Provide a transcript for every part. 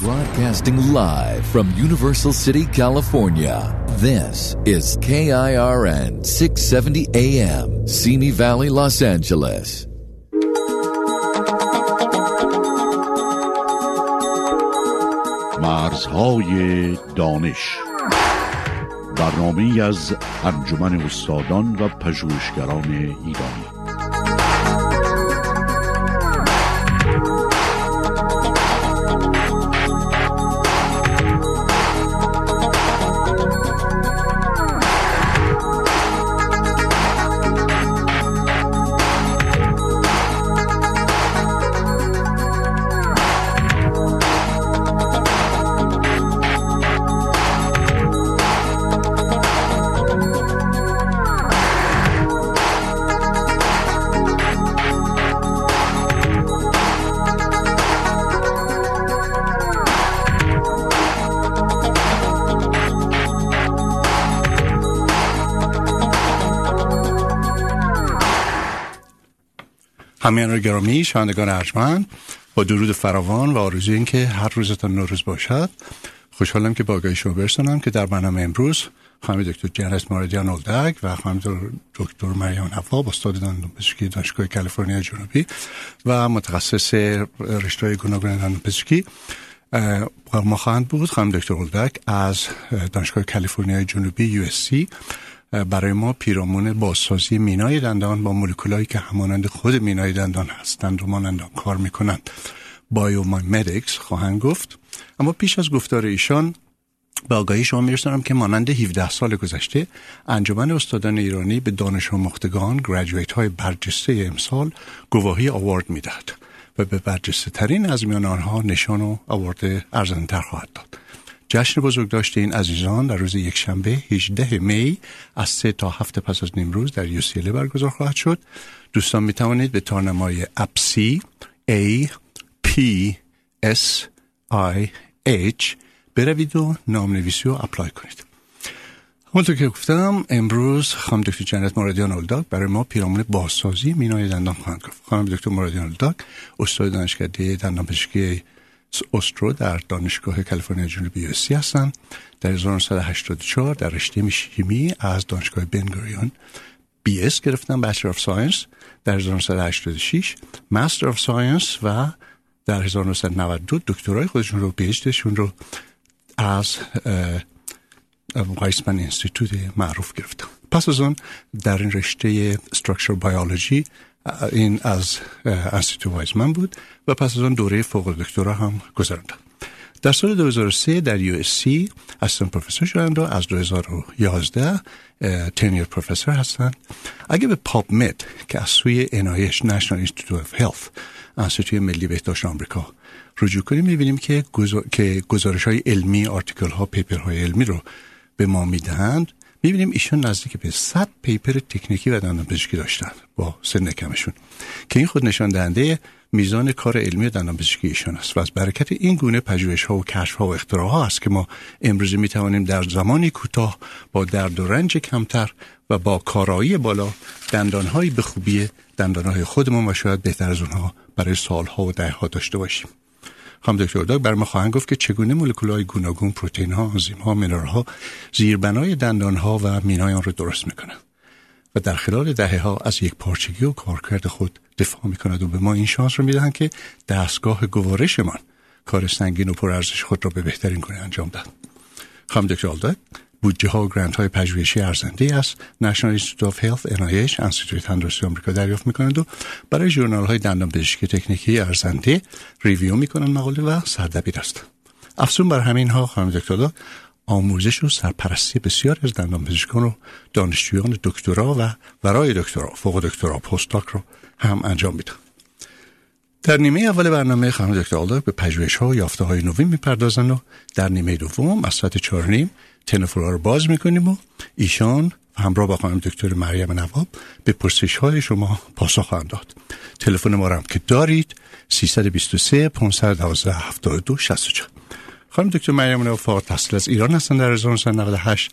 Broadcasting live from Universal City, California. This is KIRN 670 AM, Simi Valley, Los Angeles. مرزهای دانش برنامه از انجمن استادان و پژوهشگران ایرانی همیان گرامی شاندگان ارجمند با درود فراوان و آرزوی این که هر روزتان نوروز باشد. خوشحالم که با آگاهی شما برسونم که در برنامه امروز خانم دکتر جنت ماردیان اولدک و خانم دکتر مریم نواب استاد دندانپزشکی دانشگاه کالیفرنیا جنوبی و متخصص رشته گوناگون دندانپزشکی ما خواهند بود. خانم دکتر اولدک از دانشگاه کالیفرنیا جنوبی یو برای ما پیرامون بازسازی مینای دندان با مولکولایی که همانند خود مینای دندان هستند و مانند کار می‌کنند. biomimetics خواهند گفت. اما پیش از گفتار ایشان به آگاهی شما میرسانم که مانند 17 سال گذشته انجمن استادان ایرانی به دانش آموختگان graduate های برجسته امسال گواهی award می‌دهد و به برجسته ترین از میان آنها نشان و award ارزندتر خواهد داد. جشن بزرگداشت این عزیزان در روز یکشنبه 18 می از سه تا هفت پس از نیمروز در یوسیله برگزار خواهد شد. دوستان می توانید به تارنمای اپسی A P S I H بروید و نام نویسی و اپلای کنید. همونطور که گفتم امروز خانم دکتر جنت مرادیان اولداک برای ما پیرامون بازسازی مینای دندان خواهند گفت. خانم دکتر مرادیان اولداک استاد دانشکده دندان پزشکی Ostrow در دانشگاه کالیفرنیا جنوبی USC هستن در 1984 در رشته شیمی از دانشگاه Ben-Gurion BS گرفتن Bachelor of Science در 1986 Master of Science و در 1992 دکترای خودشون رو PhD شون رو از Weizmann Institute معروف گرفتن پس از اون در این رشته structural biology این از انستیتو وایزمن بود و پس از آن دوره فوق دکترا هم گذراندم در سال 2003 در USC assistant professor شدند و از 2011 tenured professor هستند اگه به PubMed که از سوی NIH National Institute of Health انستیتوی ملی بهداشت آمریکا رجوع کنیم می‌بینیم که, که گزارش های علمی article ها paper های علمی رو به ما می‌دهند. می‌بینیم ایشون نزدیک به 100 پیپر تکنیکی و دندان پزشکی داشتن با سن کمشون. که این خود نشان دهنده میزان کار علمی دندان پزشکی ایشون است و از برکت این گونه پژوهش ها و کشف ها و اختراع ها است که ما امروزه می توانیم در زمانی کوتاه با درد و رنج کمتر و با کارایی بالا دندان های به خوبی دندان های خودمون و شاید بهتر از اونها برای سالها و دهها داشته باشیم. خانم دکتر داگ بر ما خواهند گفت که چگونه مولکولهای گوناگون پروتئین ها آنزیم زیربنای دندان ها و مینای آن را درست می‌کنند و در خلال دهه ها از یک پارچگی و کارکرد خود دفاع می‌کند و به ما این شانس رو می‌دهند که دستگاه گوارشمان کار سنگین و پرارزش خود را به بهترین گونه انجام دهد. خانم دکتر بودجه ها و گرانت های پژوهشی ارزنده است. National Institute of Health NIH انستیتوی تندرستی آمریکا دریافت می‌کنند و برای ژورنال های دندان پزشکی تکنیکی ارزنده ریویو می‌کنند مقاله و سردبیر است. افزون بر همین ها خانم دکتر آموزش و سرپرستی بسیار از دندان پزشکان و دانشجویان دکترا و ورای دکترا فوق دکترا پستاک رو هم انجام میدن. در نیمه اول برنامه خانم دکتر آلدر به پژوهش ها و یافته های نوین می‌پردازن و در نیمه دوم از ساعت چهار نیم تلفن رو باز می‌کنیم و ایشان همراه با خانم دکتر مریم نواب به پرسش های شما پاسخ خواهند داد. تلفن ما هم که دارید 323 512 72 64 خانم دکتر مریم نواب فقط تحصیل از ایران هستن در 1998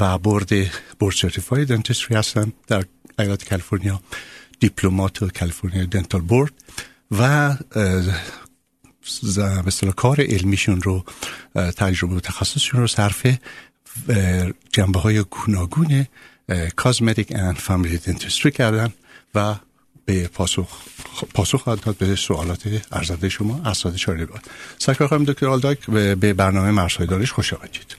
و برد بورد سرتیفای دنتستری هستن در ایالت کالیفرنیا دیپلمات کالیفرنیا دنتال بورد و مثلا کار علمیشون رو تجربه و تخصصشون رو صرف جنبه های گوناگون کازمتیک اند فامیلی دنتستری کردن و به پاسخ پاسخ خواهد داد به سوالات ارزنده شما اساتید چاره بود سرکار خانم دکتر آلداک به برنامه مرسای دانش خوش آمدید.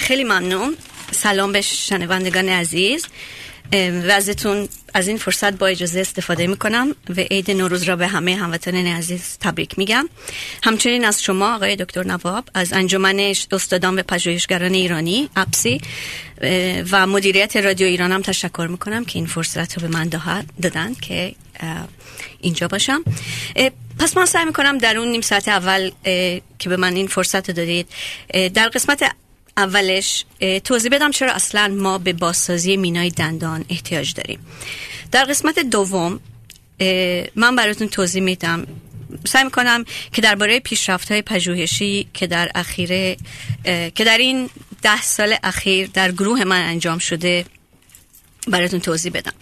خیلی ممنون. سلام به شنوندگان عزیز. و از این فرصت با اجازه استفاده می‌کنم و عید نوروز را به همه هموطنان عزیز تبریک میگم. همچنین از شما آقای دکتر نواب از انجمن استادان و پژوهشگران ایرانی اپسی و مدیریت رادیو ایران هم تشکر می‌کنم که این فرصت رو به من دادن که اینجا باشم. پس من سعی می‌کنم در اون نیم ساعت اول که به من این فرصت رو دادید در قسمت اولش توضیح بدم چرا اصلا ما به بازسازی مینای دندان احتیاج داریم. در قسمت دوم من براتون توضیح میدم سعی می‌کنم که درباره پیشرفت های پژوهشی که در اخیره که در این ده سال اخیر در گروه من انجام شده براتون توضیح بدم.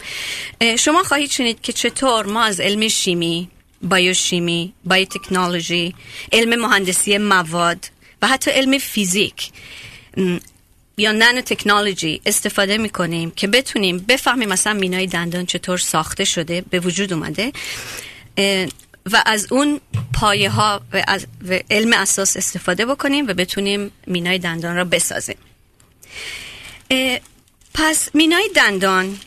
شما خواهید شنید که چطور ما از علم شیمی بایوشیمی بایوتکنولوژی علم مهندسی مواد و حتی علم فیزیک یا نانو تکنولوژی استفاده می‌کنیم که بتونیم بفهمیم مثلا مینای دندان چطور ساخته شده به وجود اومده و از اون پایه ها و از علم اساس استفاده بکنیم و بتونیم مینای دندان را بسازیم. پس مینای دندان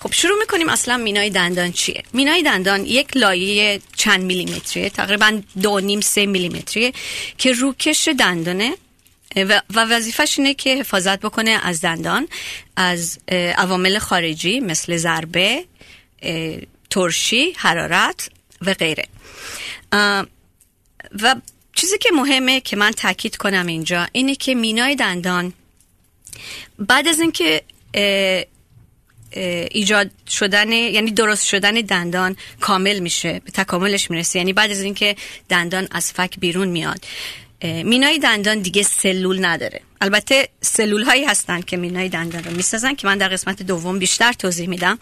خب شروع می‌کنیم اصلا مینای دندان چیه؟ مینای دندان یک لایه چند میلیمتریه تقریبا دو نیم سه میلیمتریه که روکش دندانه و وظیفش اینه که حفاظت بکنه از دندان از عوامل خارجی مثل ضربه ترشی حرارت و غیره. و چیزی که مهمه که من تاکید کنم اینجا اینه که مینای دندان بعد از اینکه ایجاد شدن یعنی درست شدن دندان کامل میشه به تکاملش می‌رسه. یعنی بعد از اینکه دندان از فک بیرون میاد. مینای دندان دیگه سلول نداره. البته سلول هایی هستن که مینای دندان رو می‌سازن که من در قسمت دوم بیشتر توضیح میدم.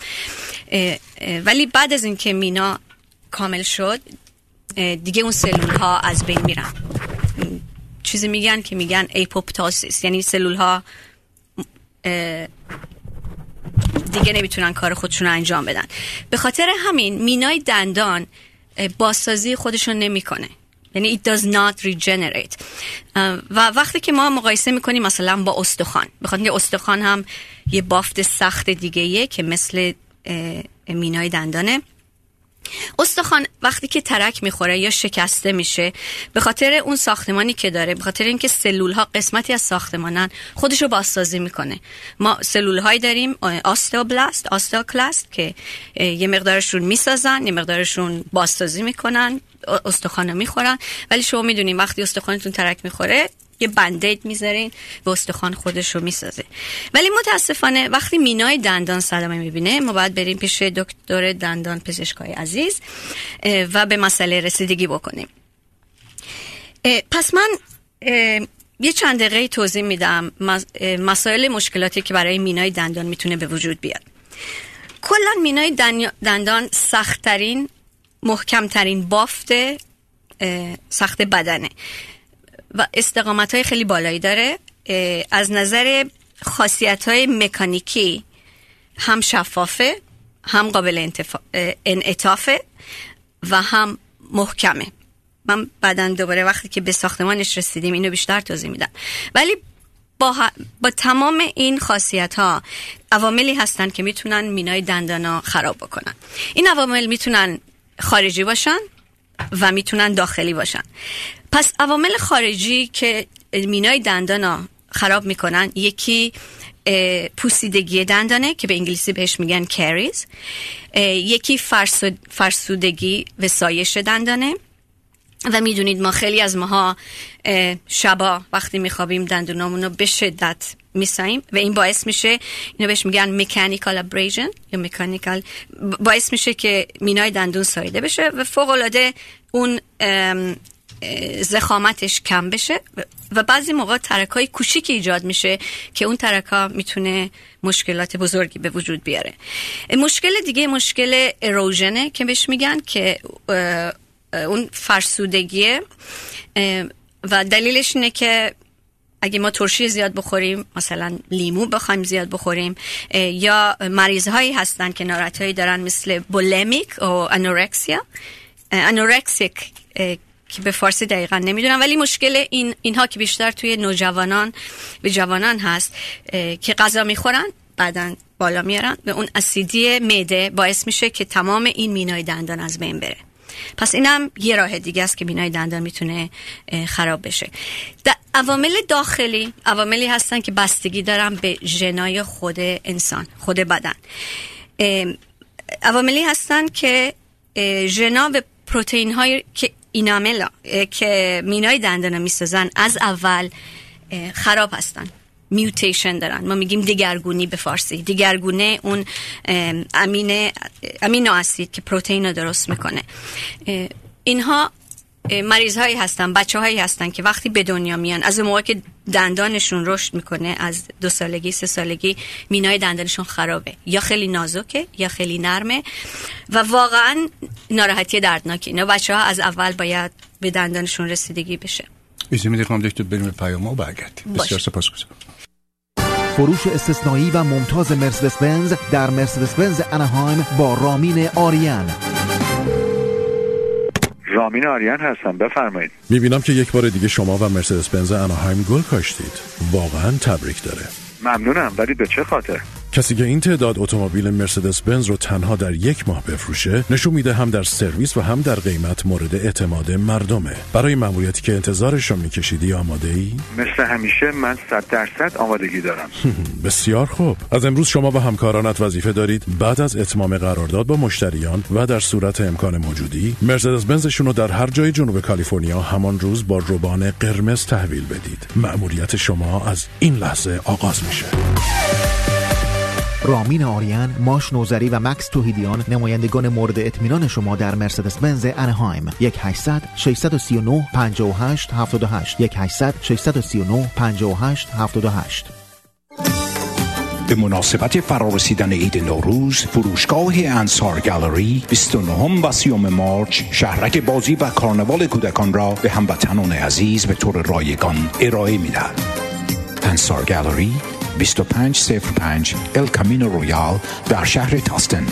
ولی بعد از اینکه مینا کامل شد دیگه اون سلول ها از بین میرن. چیزی میگن که میگن ایپوپتاسیس یعنی سلول ها دیگه نمی‌تونن کار خودشون رو انجام بدن. به خاطر همین مینای دندان بازسازی خودشون نمی‌کنه. یعنی it does not regenerate. و وقتی که ما مقایسه می‌کنیم مثلا با استخوان بخاطر که استخوان هم یه بافت سخت دیگه که مثل مینای دندانه. استخوان وقتی که ترک می‌خوره یا شکسته میشه به خاطر اون ساختمانی که داره به خاطر اینکه سلول ها قسمتی از ساختمانن خودش رو بازسازی می‌کنه. ما سلول های داریم آستئوبلاست آستئوکلاست که یه مقدارشون می‌سازن یه مقدارشون بازسازی می‌کنن. استخوان می‌خورن. ولی شما می‌دونین وقتی استخوانتون ترک می‌خوره یه بندید می‌ذارین و استخوان خودش رو می‌سازه. ولی متاسفانه وقتی مینای دندان صدمه می‌بینه ما باید بریم پیش دکتر دندان پزشکای عزیز و به مسئله رسیدگی بکنیم. پس من یه چند دقیقه توضیح میدم مسائل مشکلاتی که برای مینای دندان می‌تونه به وجود بیاد. کلا مینای دندان سختترین محکمترین بافت سخت بدنه. و استقامت های خیلی بالایی داره. از نظر خاصیت های مکانیکی هم شفافه هم قابل انعطافه و هم محکمه. من بعدا دوباره وقتی که به ساختمانش رسیدیم اینو بیشتر توضیح میدم. ولی با, با تمام این خاصیت ها عواملی هستن که می‌تونن مینای دندانا خراب بکنن. این عوامل می‌تونن خارجی باشن و می‌تونن داخلی باشن. پس عوامل خارجی که مینای دندان خراب می‌کنن یکی پوسیدگی دندانه که به انگلیسی بهش میگن کریز. یکی فرسودگی و سایش دندانه. و می‌دونید ما خیلی از ماها شبا وقتی میخوابیم دندونامون رو به شدت میساییم و این باعث میشه اینو بهش میگن مکانیکال ابریژن یا مکانیکال باعث میشه که مینای دندون سایده بشه و فوق العاده اون زخامتش کم بشه و بعضی موقع ترک های کوچیک ایجاد میشه که اون ترک ها می‌تونه مشکلات بزرگی به وجود بیاره. مشکل دیگه مشکل اروژنه که بهش میگن که اون فرسودگیه و دلیلش اینه که اگه ما ترشی زیاد بخوریم مثلا لیمو بخوایم زیاد بخوریم یا مریض هایی هستن که نارت هایی دارن مثل بولمیک و انورکسیا. انورکسیک که به فارسی دقیقا نمی‌دونم ولی مشکل این اینها که بیشتر توی نوجوانان به جوانان هست که غذا می‌خورن بعدا بالا میارن به اون اسیدی معده باعث میشه که تمام این مینای دندان از بین بره. پس اینم یه راه دیگه است که بینای دندان می‌تونه خراب بشه. عوامل داخلی عواملی هستن که بستگی دارن به ژنای خود انسان خود بدن. عواملی هستن که ژنا و پروتئین های که ایناملا که مینای دندان می‌سازن از اول خراب هستن. میوتیشن دارن. ما میگیم دیگرگونی به فارسی. دیگرگونه اون امین امینو اسید که پروتئین رو درست می‌کنه. اینها مریض هایی هستن بچه هایی هستن که وقتی به دنیا میان از موقع که دندانشون رشد می‌کنه از دو سالگی سه سالگی مینای دندانشون خرابه. یا خیلی نازکه یا خیلی نرمه. و واقعا ناراحتی دردناکه اینا بچه ها از اول باید به دندانشون رسیدگی بشه. ایزی میده کنم دکتر بریم پیام و برگردیم بسیار سپاس فروش استثنایی و ممتاز مرسدس بنز در مرسدس بنز انهایم با رامین آریان. رامین آریان هستم بفرمایید. می‌بینم که یک بار دیگه شما و مرسدس بنز انهایم گل کاشتید. واقعا تبریک داره. ممنونم ولی به چه خاطر؟ کسی که این تعداد اتومبیل مرسدس بنز رو تنها در یک ماه بفروشه نشون میده هم در سرویس و هم در قیمت مورد اعتماد مردمه. برای مأموریتی که انتظارش رو میکشیدی آماده ای؟ مثل همیشه من صد درصد آمادگی دارم. بسیار خوب. از امروز شما و همکارانت وظیفه دارید بعد از اتمام قرارداد با مشتریان و در صورت امکان موجودی مرسدس بنزشون رو در هر جای جنوب کالیفرنیا همان روز با روبان قرمز تحویل بدید. مأموریت شما از این لحظه آغاز میشه. رامین آریان، ماش نوزری و مکس توهیدیان نمایندگان مورد اطمینان شما در مرسدس بنز انهایم 1 800 639 58 78 1 800 639 58 78 به مناسبت فرارسیدن عید نوروز فروشگاه انصار گالری 29 و 30 مارچ شهرک بازی و کارنوال کودکان را به هموطنان عزیز به طور رایگان ارائه می‌دهد. انصار گالری 2505 El Camino Real در شهر Tustin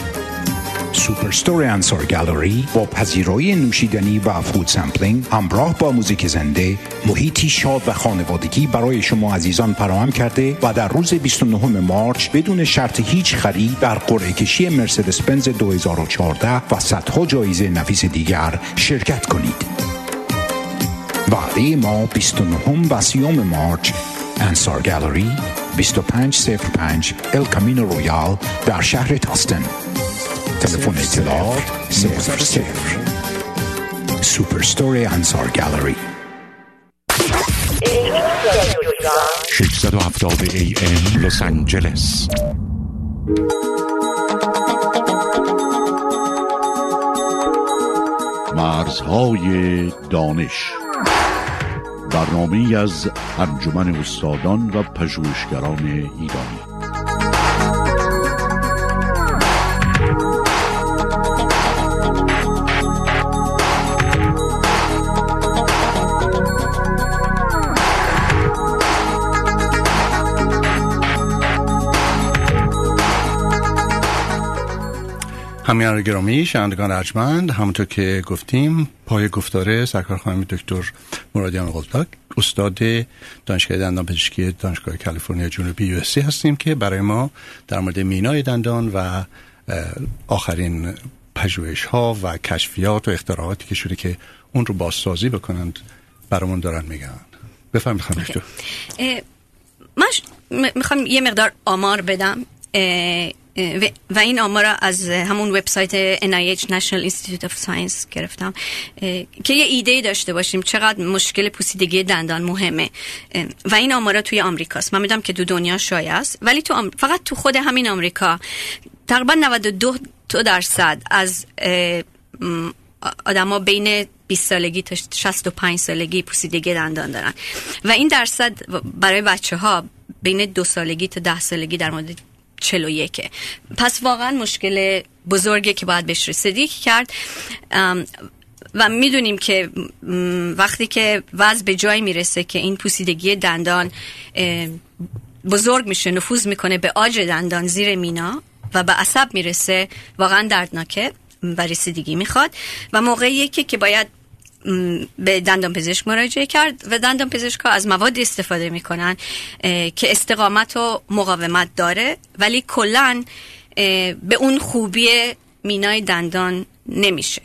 superstore انصار گالری با پذیرایی نوشیدنی و food sampling همراه با موزیک زنده محیطی شاد و خانوادگی برای شما عزیزان فراهم کرده و در روز 29 مارچ بدون شرط هیچ خرید در قرعه کشی مرسدس بنز 2014 و صدها جایزه نفیس دیگر شرکت کنید. وعده ما 29 و 30 مارچ انصار گالری 2505 El Camino Real در شهر Tustin تلفن اطلاعات 00 superstore انصار گالری. 670 AM لس آنجلس مرزهای دانش. برنامه از انجمن استادان و پژوهشگران ایرانی. همیان گرامی شنوندگان ارجمند همونطور که گفتیم پای گفتاره سرکار خانم دکتر مرادیان قلتاک استاد دانشگاه دندان پزشکی دانشگاه کالیفرنیا جنوبی یو هستیم که برای ما در مورد مینای دندان و آخرین پژوهش ها و کشفیات و اختراعاتی که شده که اون رو بازسازی بکنند برامون دارن میگن. بفهم خانم دکتر. من می‌خوام یه مقدار آمار بدم. و این آمار از همون وبسایت NIH National Institute of Science گرفتم که یه ایده داشته باشیم. چقدر مشکل پوسیدگی دندان مهمه. و این آمارا توی آمریکاست. من می‌دونم که دو دنیا شایع است. ولی تو فقط تو خود همین آمریکا تقریبا 92 تا درصد از آدما بین 20 سالگی تا 65 سالگی پوسیدگی دندان دارن. و این درصد برای بچه ها بین دو سالگی تا ده سالگی در مورد 41 پس واقعا مشکل بزرگی که باید بهش رسیدگی کرد و می‌دونیم که وقتی که وضع به جای می‌رسه که این پوسیدگی دندان بزرگ میشه نفوذ می‌کنه به آج دندان زیر مینا و به عصب می‌رسه واقعا دردناکه و رسیدگی می‌خواد. و موقعی که که باید به دندان پزشک مراجعه کرد و دندان پزشک از مواد استفاده می‌کنن که استقامت و مقاومت داره. ولی کلا به اون خوبی مینای دندان نمیشه.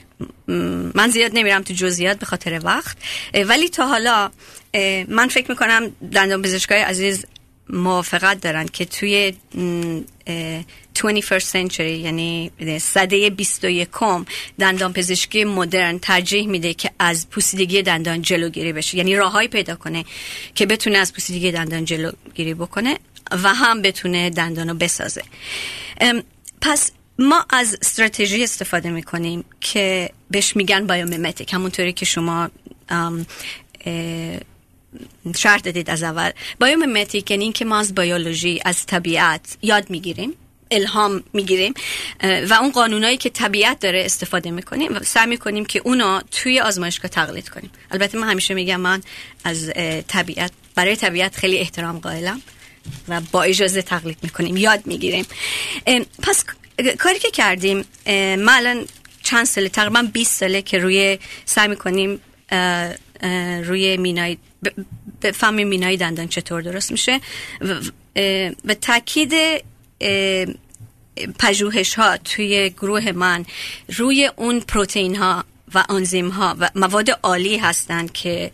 من زیاد نمیرم تو جزئیات به خاطر وقت. ولی تا حالا من فکر می‌کنم دندان پزشکای عزیز موافقت دارن که توی 21st century یعنی صده 21 دندان پزشکی مدرن ترجیح میده که از پوسیدگی دندان جلوگیری بشه. یعنی راههایی پیدا کنه که بتونه از پوسیدگی دندان جلوگیری بکنه و هم بتونه دندان رو بسازه. پس ما از استراتژی استفاده می‌کنیم که بهش میگن بایومیمتیک همونطوری که شما شرح دادید از اول. بایومیمتیک یعنی که ما از بیولوژی از طبیعت یاد می‌گیریم. الهام می‌گیریم و اون قانونایی که طبیعت داره استفاده می‌کنیم و سعی می‌کنیم که اونا توی آزمایشگاه تقلید کنیم. البته من همیشه میگم من از طبیعت برای طبیعت خیلی احترام قائلم و با اجازه تقلید می‌کنیم یاد می‌گیریم. پس کاری که کردیم ما الان چند ساله تقریبا 20 ساله که روی سعی می‌کنیم روی مینای به فهم مینای دندان چطور درست میشه و تاکید پژوهش ها توی گروه من روی اون پروتئین ها و انزیم ها و مواد عالی هستند که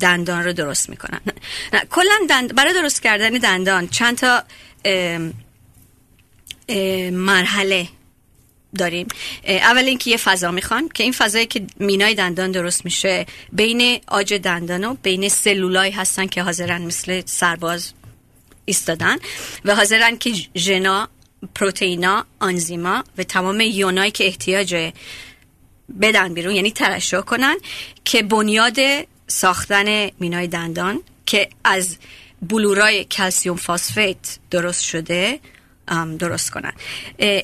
دندان رو درست می‌کنن. کلا دند... برای درست کردن دندان چند تا مرحله داریم. اول اینکه یه فضا می‌خوان که این فضایی که مینای دندان درست میشه بین آج دندان و بین سلولای هستن که حاضرن مثل سرباز ایستادن و حاضرن که ژنا پروتئینا آنزیما و تمام یونایی که احتیاج بدن بیرون یعنی ترشح کنن که بنیاد ساختن مینای دندان که از بلورای کلسیوم فاسفیت درست شده درست کنن.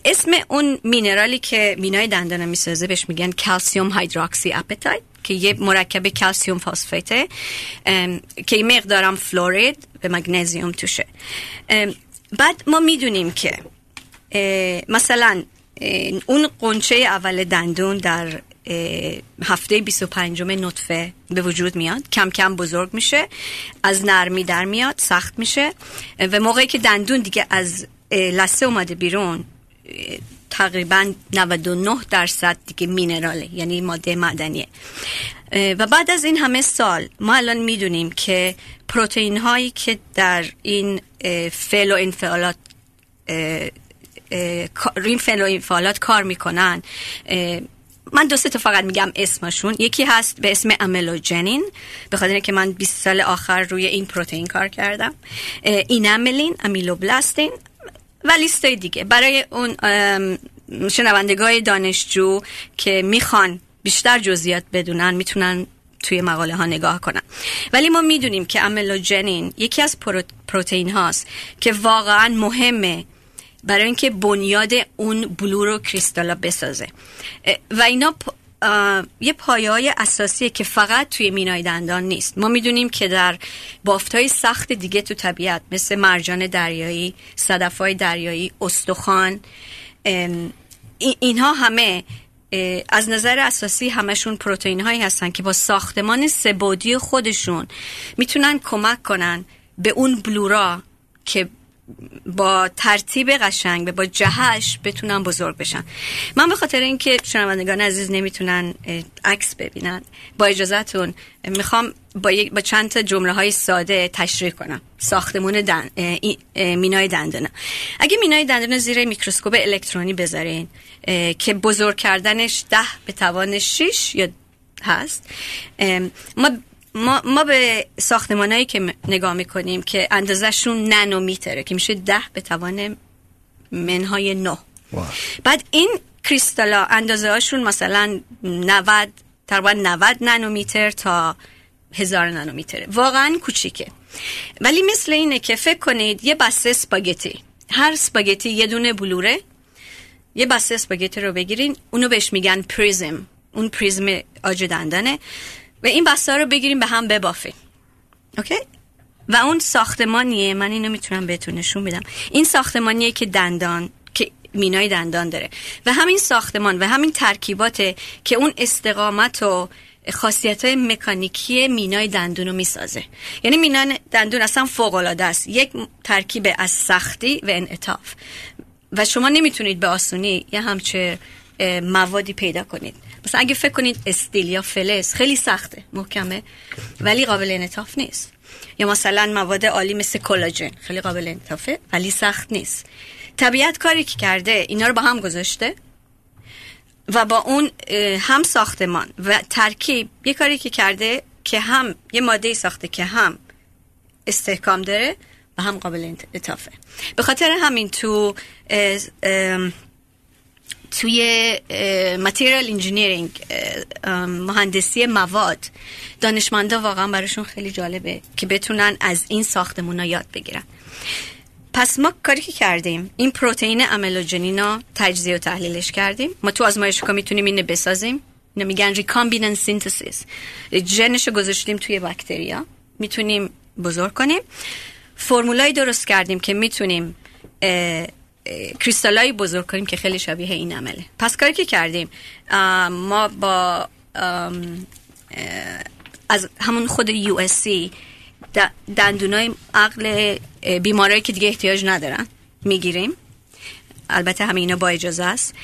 اسم اون mineral ی که مینای دندان می‌سازه بهش میگن calcium hydroxyapatite که یه مرکب calcium phosphate ه که مقدارم fluoride و magnesium توشه. بعد ما می‌دونیم که مثلا اون غنچه اول دندون در هفته 25 نطفه به وجود میاد. کم کم بزرگ میشه از نرمی در میاد سخت میشه. و موقعی که دندون دیگه از لسه اومده بیرون تقریبا 99 درصد دیگه مینراله یعنی ماده معدنیه. و بعد از این همه سال ما الان می‌دونیم که پروتئین هایی که در این فعل و انفعالات این فعل و انفعالات کار می‌کنن من دو تا فقط میگم اسمشون. یکی هست به اسم املوجنین به خاطر که من 20 سال آخر روی این پروتئین کار کردم. ایناملین امیلوبلاستین و لیست دیگه. برای اون شنوندگاه دانشجو که می‌خوان بیشتر جزئیات بدونن می‌تونن توی مقاله ها نگاه کنن. ولی ما می‌دونیم که املوجنین یکی از پروتئین هاست که واقعا مهمه برای اینکه بنیاد اون بلور و کریستالا بسازه. و اینا یه پایه های اساسیه که فقط توی مینای دندان نیست. ما می‌دونیم که در بافت های سخت دیگه تو طبیعت مثل مرجان دریایی صدف های دریایی استخوان اینها همه از نظر اساسی همشون پروتئین هایی هستن که با ساختمان سبودی خودشون می‌تونن کمک کنن به اون بلورا که با ترتیب قشنگ با جهش بتونن بزرگ بشن. من به خاطر اینکه شنوندگان عزیز نمی‌تونن عکس ببینن با اجازهتون می‌خوام با, با چند تا جمله های ساده تشریح کنم. ساختمون دن... مینای دندانه اگه مینای دندانه زیر میکروسکوپ الکترونی بذارین که بزرگ کردنش ده به توان 6 یا هست ما ما, ما به ساختمانهایی که نگاه می‌کنیم که اندازهشون نانومیتره که میشه ده به توان منهای نو بعد این کریستالا اندازه هاشون مثلا 90 تقریبا 90 نانومیتر تا هزار نانومیتره واقعا کوچیکه. ولی مثل اینه که فکر کنید یه بسته سپاگتی. هر سپاگتی یه دونه بلوره. یه بسته اسپاگتی رو بگیرین اونو بهش میگن پریزم. اون پریزم آج دندانه و این بسته رو بگیریم به هم ببافیم. اوکی؟ و اون ساختمانیه من اینو می‌تونم بهتون نشون بدم. این ساختمانیه که دندان که مینای دندان داره. و همین ساختمان و همین ترکیبات که اون استقامت و خاصیت های مکانیکی مینای دندون رو می‌سازه. یعنی مینای دندون اصلا فوق العاده است. یک ترکیب از سختی و انعطاف. و شما نمی‌تونید به آسونی یه همچه موادی پیدا کنید. مثلا اگه فکر کنید استیل یا فلز خیلی سخته محکمه ولی قابل انعطاف نیست. یا مثلا مواد عالی مثل کلاژن خیلی قابل انعطافه ولی سخت نیست. طبیعت کاری که کرده اینا رو با هم گذاشته و با اون هم ساختمان و ترکیب یه کاری که کرده که هم یه ماده ساخته که هم استحکام داره و هم قابل انعطافه. به خاطر همین تو توی material engineering مهندسی مواد دانشمندا واقعا براشون خیلی جالبه که بتونن از این ساختمونا یاد بگیرن. پس ما کاری که کردیم این پروتئین amelogenin ا تجزیه و تحلیلش کردیم. ما تو آزمایشگاه می‌تونیم اینو بسازیم. اینو میگن recombinant synthesis ژنشو گذاشتیم توی باکتریا می‌تونیم بزرگ کنیم. فرمولای درست کردیم که می‌تونیم کریستالای بزرگ کنیم که خیلی شبیه این عمله. پس کاری که کردیم ما با از همون خود یو اس سی دندونای عقل بیمارایی که دیگه احتیاج ندارن می‌گیریم. البته همه اینا با اجازه است.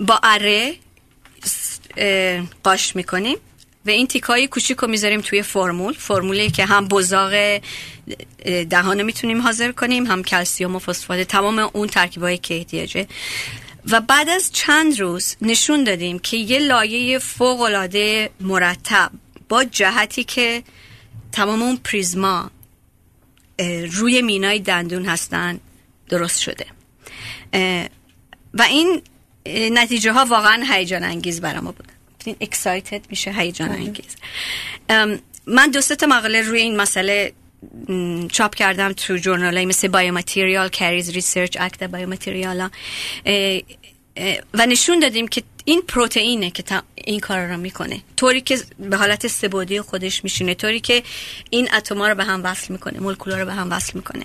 با اره قاش می‌کنیم. و این تیکای کوچیک رو می‌ذاریم توی فرمول. فرمولی که هم بزاق اه، دهان می‌تونیم حاضر کنیم هم کلسیوم و فسفات. تمام اون ترکیبایی که احتیاجه و بعد از چند روز نشون دادیم که یه لایه فوق العاده مرتب با جهتی که تمام اون prism ا روی مینای دندون هستن درست شده. و این نتیجه ها واقعا هیجان انگیز برای ما بود. این excited میشه هیجان انگیز. ام، من دو تا مقاله روی این مسئله چاپ کردم تو journal های مثل Biomaterial Caries Research Acta Biomaterialia و نشون دادیم که این پروتئینه که این کار رو می‌کنه. طوری که به حالت سبودی خودش میشینه طوری که این اتما رو به هم وصل می‌کنه مولکولا رو به هم وصل می‌کنه.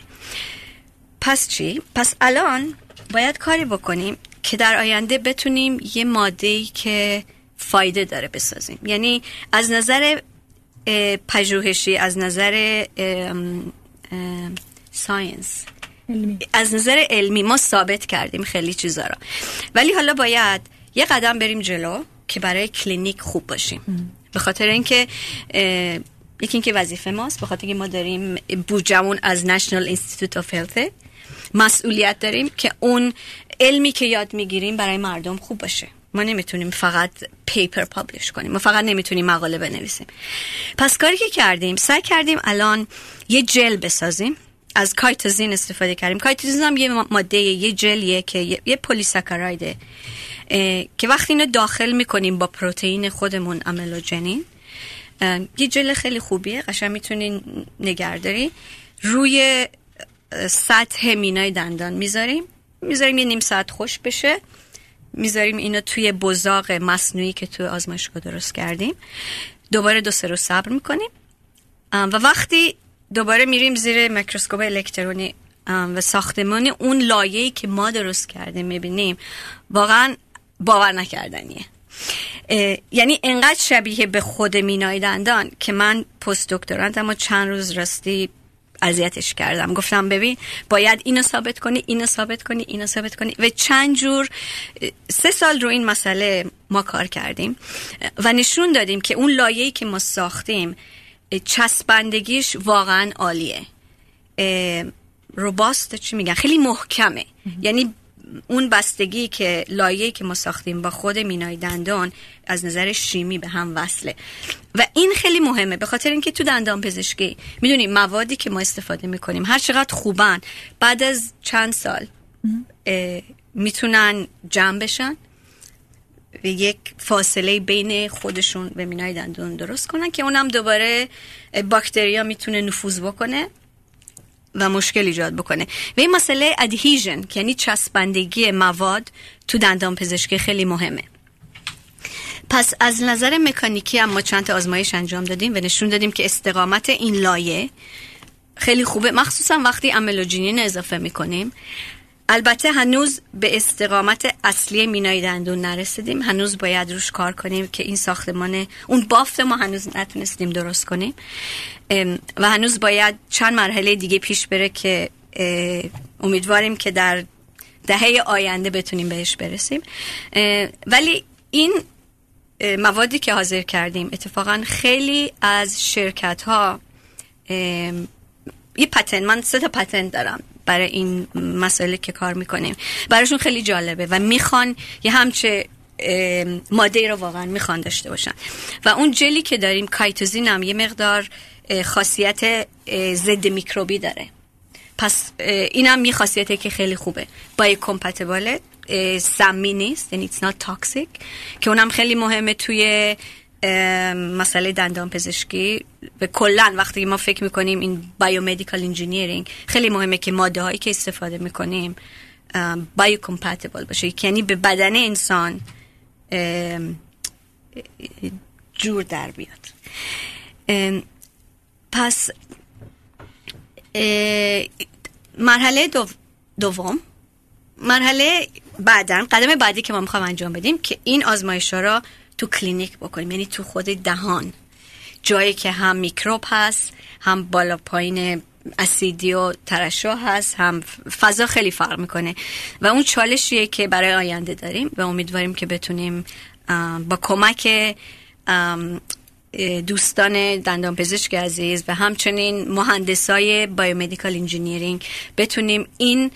پس چی؟ پس الان باید کاری بکنیم که در آینده بتونیم یه ماده که فایده داره بسازیم. یعنی از نظر پژوهشی از نظر ساینس. از نظر علمی ما ثابت کردیم خیلی چیزا رو. ولی حالا باید یه قدم بریم جلو که برای کلینیک خوب باشیم. به خاطر اینکه یکی اینکه وظیفه ماست به خاطر اینکه ما داریم بودجمون از National Institute of Health مسئولیت داریم که اون علمی که یاد می‌گیریم برای مردم خوب باشه. ما نمی‌تونیم فقط پیپر پابلش کنیم. ما فقط نمی‌تونیم مقاله بنویسیم. پس کاری که کردیم سعی کردیم الان یه جل بسازیم. از کایتوزین استفاده کردیم. کایتوزین هم یه ماده یه جلیه که یه, پلیساکارایده که وقتی اینو داخل می‌کنیم با پروتئین خودمون املوجنین یه جل خیلی خوبیه قشنگ می‌تونین نگهداری. روی سطح مینای دندان می‌ذاریم. می‌ذاریم یه نیم ساعت خوش بشه. می‌ذاریم اینو توی بزاق مصنوعی که توی آزمایشگاه درست کردیم. دوباره دو سه روز صبر می‌کنیم. و وقتی دوباره میریم زیر میکروسکوپ الکترونی و ساختمان اون لایه‌ای که ما درست کردیم می‌بینیم واقعا باور نکردنیه. یعنی انقدر شبیه به خود مینای دندان که من پست دکترانت اما چند روز راستی اذیتش کردم. گفتم ببین باید اینو ثابت کنی اینو ثابت کنی اینو ثابت کنی. و چند جور سه سال رو این مسئله ما کار کردیم و نشون دادیم که اون لایه‌ای که ما ساختیم چسبندگیش واقعا عالیه. روباست چی میگن؟ خیلی محکمه. یعنی اون بستگی که لایه‌ای که ما ساختیم با خود مینای دندان از نظر شیمی به هم وصله. و این خیلی مهمه به خاطر اینکه تو دندان پزشکی می‌دونیم موادی که ما استفاده می‌کنیم هر چقدر خوبن بعد از چند سال می‌تونن جمع بشن و یک فاصله بین خودشون و مینای دندون درست کنن که اونم دوباره باکتریا می‌تونه نفوذ بکنه. و مشکل ایجاد بکنه. و این مسئله ادهیژن که یعنی چسبندگی مواد تو دندان پزشکی خیلی مهمه. پس از نظر مکانیکی هم ما چند تا آزمایش انجام دادیم و نشون دادیم که استقامت این لایه خیلی خوبه. مخصوصا وقتی املوجینین اضافه می‌کنیم. البته هنوز به استقامت اصلی مینای دندون نرسیدیم. هنوز باید روش کار کنیم که این ساختمان اون بافت ما هنوز نتونستیم درست کنیم. و هنوز باید چند مرحله دیگه پیش بره که امیدواریم که در دهه آینده بتونیم بهش برسیم. ولی این موادی که حاضر کردیم اتفاقا خیلی از شرکت ها یه پتن من سه تا پتنت دارم. برای این مسئله که کار می‌کنیم. براشون خیلی جالبه و می‌خوان یه همچه ماده رو واقعا می‌خوان داشته باشن. و اون جلی که داریم کایتوزین هم یه مقدار خاصیت ضد میکروبی داره. پس این هم یه خاصیته که خیلی خوبه. بای کمپتیبله سمی نیست یعنی it's not toxic که اونم خیلی مهمه توی مسئله دندان پزشکی. و کلا وقتی ما فکر می‌کنیم این biomedical engineering خیلی مهمه که ماده هایی که استفاده می‌کنیم biocompatible باشه. یعنی به بدن انسان جور در بیاد. پس مرحله دوم. مرحله بعدا قدم بعدی که ما می‌خوایم انجام بدیم که این آزمایش ها را تو کلینیک بکنیم. یعنی تو خود دهان. جایی که هم میکروب هست هم بالا پایین اسیدی و ترشح هست هم فضا خیلی فرق می‌کنه. و اون چالشیه که برای آینده داریم و امیدواریم که بتونیم با کمک دوستان دندان پزشک عزیز و همچنین مهندسای biomedical engineering بتونیم این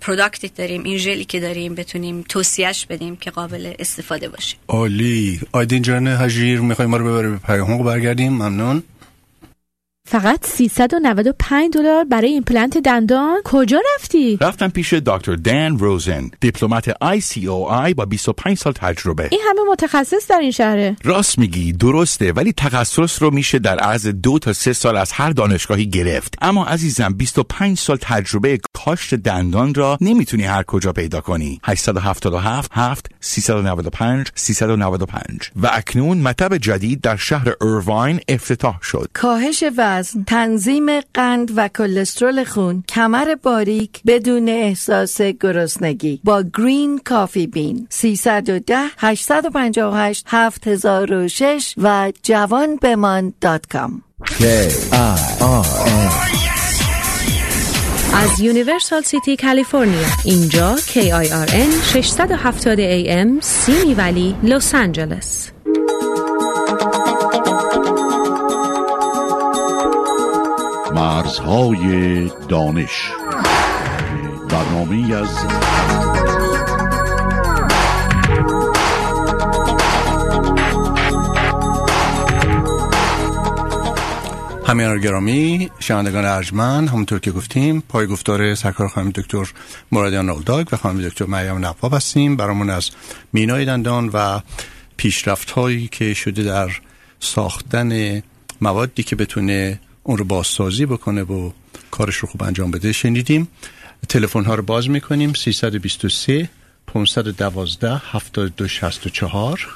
product ی داریم این ژلی که داریم بتونیم توسعه‌ش بدیم که قابل استفاده باشه. عالی. آیدین جان هجیر می‌خوایم ما رو ببره به پیام؟ برگردیم. ممنون. فقط 395 دلار برای ایمپلنت دندان. کجا رفتی؟ رفتم پیش دکتر دان روزن Diplomate ICOI با 25 سال تجربه. این همه متخصص در این شهره. راست میگی درسته ولی تخصص رو میشه در عرض دو تا سه سال از هر دانشگاهی گرفت. اما عزیزم 25 سال تجربه کاشت دندان را نمی‌تونی هر کجا پیدا کنی. 877 7 395 395 و اکنون مطب جدید در شهر ایرواین افتتاح شد. کاهش و تنظیم قند و کلسترول خون کمر باریک بدون احساس گرسنگی. با green coffee bean. 310 858 7006 و جوان dot com. از یونیورسال سیتی کالیفرنیا. اینجا KIRN 670 AM سیمی ولی لس آنجلس. مرزهای دانش. برنامه از همیان گرامی شنوندگان ارجمند همونطور که گفتیم پای گفتار سرکار خانم دکتر مرادیان اولداگ و خانم دکتر مریم نواب هستیم. برامون از مینای دندان و پیشرفت هایی که شده در ساختن موادی که بتونه اون رو بازسازی بکنه و کارش رو خوب انجام بده شنیدیم. تلفن ها رو باز می‌کنیم. 323 512 7264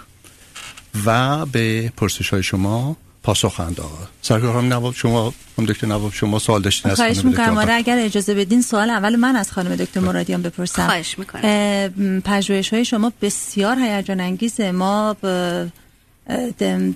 و به پرسش های شما پاسخ خواهند آقا سرکار هم نواب شما هم دکتر نواب شما سوال داشتین خواهش می‌کنم. آره اگر اجازه بدین سوال اول من از خانم دکتر مرادیان بپرسم. خواهش می‌کنم. پژوهش های شما بسیار هیجان انگیزه ما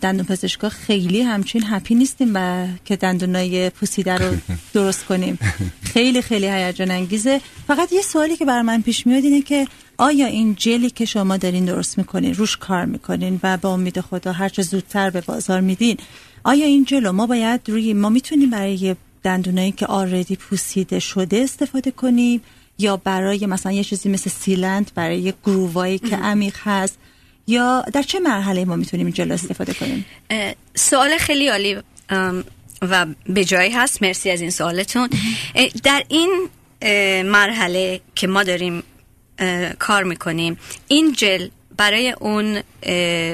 دندون پزشکا خیلی همچین هپی نیستیم و که دندونای پوسیده رو درست کنیم. خیلی خیلی هیجان انگیزه. فقط یه سوالی که بر من پیش میاد اینه که آیا این جلی که شما دارین درست می‌کنین روش کار می‌کنین و با امید خدا هرچه زودتر به بازار میدین آیا این جلو ما باید روی ما می‌تونیم برای دندونایی که آردی پوسیده شده استفاده کنیم؟ یا برای مثلا یه چیزی مثل سیلند برای گرووایی که عمیق هست؟ یا در چه مرحله ما می‌تونیم جلو استفاده کنیم؟ سوال خیلی عالی و به جایی هست. مرسی از این سوالتون. در این مرحله که ما داریم کار می‌کنیم. این جل برای اون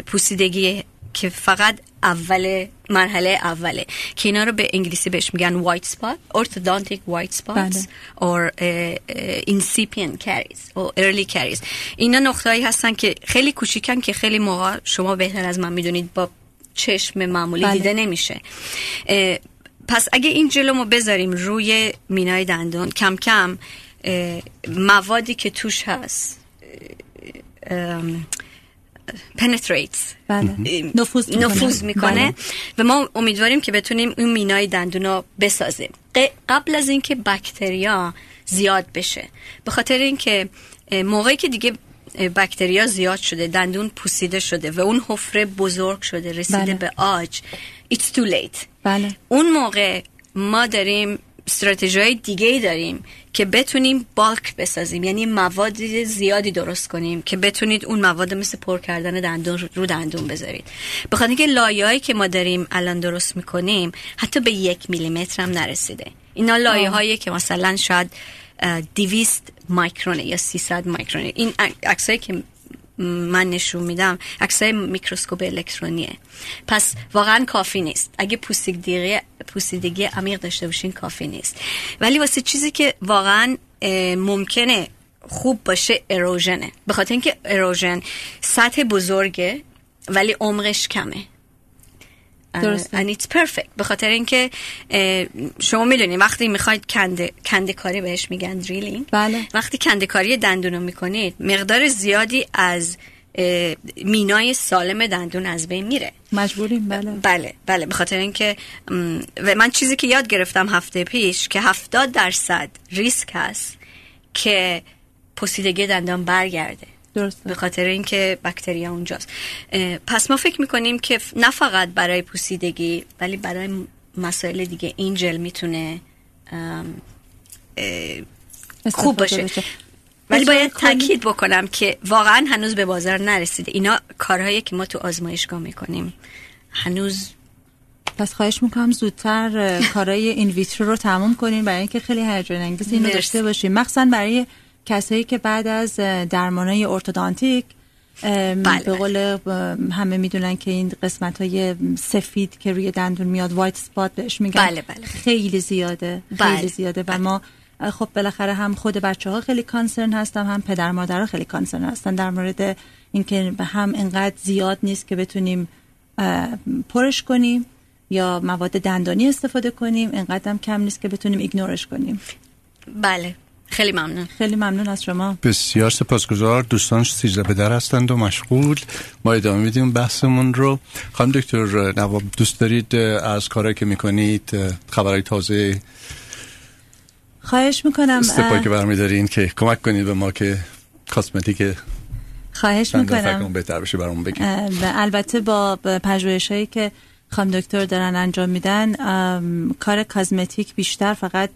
پوسیدگی که فقط اول مرحله اوله که اینا رو به انگلیسی بهش میگن وایت سپات orthodontic white spots or incipient caries or early caries. اینا نقطه‌ای هستن که خیلی کوچیکن که خیلی موقع شما بهتر از من می‌دونید با چشم معمولی بله. دیده نمیشه. پس اگه این جلومو بذاریم روی مینای دندون کم کم موادی که توش هست penetrates بله. نفوذ می‌کنه. می‌کنه بله. و ما امیدواریم که بتونیم اون مینای دندون رو بسازیم قبل از اینکه بکتریا زیاد بشه به خاطر اینکه موقعی که دیگه اه، بکتریا زیاد شده دندون پوسیده شده و اون حفره بزرگ شده رسیده بله. به آج it's too late بله اون موقع ما داریم استراتژی دیگه ای داریم که بتونیم بالک بسازیم. یعنی مواد زیادی درست کنیم که بتونید اون مواد مثل پر کردن دندون رو- دندون بذارید. به خاطر اینکه لایه‌ای که ما داریم الان درست می‌کنیم حتی به یک میلیمتر هم نرسیده. اینا لایه هایی که مثلا شاید اه، 200 مایکرونه یا 300 مایکرونه. این عکسایی که من نشون میدم. عکسای میکروسکوپ الکترونیه. پس واقعا کافی نیست. اگه پوسیدگی پوسیدگی عمیق داشته باشین کافی نیست. ولی واسه چیزی که واقعا ممکنه خوب باشه erosion ه. به خاطر اینکه erosion سطح بزرگه ولی عمقش کمه. درسته. and it's perfect. به خاطر اینکه شما می‌دونید وقتی می‌خواید کنده کنده کاری بهش میگن drilling بله. وقتی کنده کاری دندون رو می‌کنید مقدار زیادی از مینای سالم دندون از بین میره. مجبوریم بله. بله بله. به خاطر اینکه و من چیزی که یاد گرفتم هفته پیش که هفتاد درصد ریسک هست که پوسیدگی دندان برگرده. درست به خاطر اینکه بکتریا اونجاست. پس ما فکر می‌کنیم که نه فقط برای پوسیدگی ولی برای مسائل دیگه این جل می‌تونه خوب باشه. ولی باید تاکید بکنم که واقعا هنوز به بازار نرسیده. اینا کارهایی که ما تو آزمایشگاه می‌کنیم هنوز پس خواهش می‌کنم زودتر کارهای این ویترو رو تموم کنین برای اینکه خیلی هیجان انگیز اینو. داشته باشیم مخصوصا برای کسایی که بعد از درمانای ارتودانتیک بله، به قول همه می‌دونن که این قسمت های سفید که روی دندون میاد وایت سپات بهش میگن. بله، بله. خیلی زیاده بله، خیلی زیاده. و ما اه، خب بالاخره هم خود بچه ها خیلی کانسرن هستن هم پدر مادر ها خیلی کانسرن هستن در مورد اینکه به هم انقدر زیاد نیست که بتونیم پرش کنیم یا مواد دندانی استفاده کنیم. انقدر هم کم نیست که بتونیم ایگنورش کنیم. بله. خیلی ممنون. خیلی ممنون از شما. بسیار سپاسگزار. دوستان سیزده به در هستند و مشغول. ما ادامه میدیم بحثمون رو. خانم دکتر نواب دوست دارید از کارهایی که می‌کنید اه، خبرهای تازه؟ خواهش می‌کنم step ایی که برمیدارین که کمک کنید به ما که cosmetic خواهش می‌کنم. بهتر بشه برامون بگید. البته با پژوهش هایی که خانم دکتر دارن انجام میدن کار cosmetic بیشتر فقط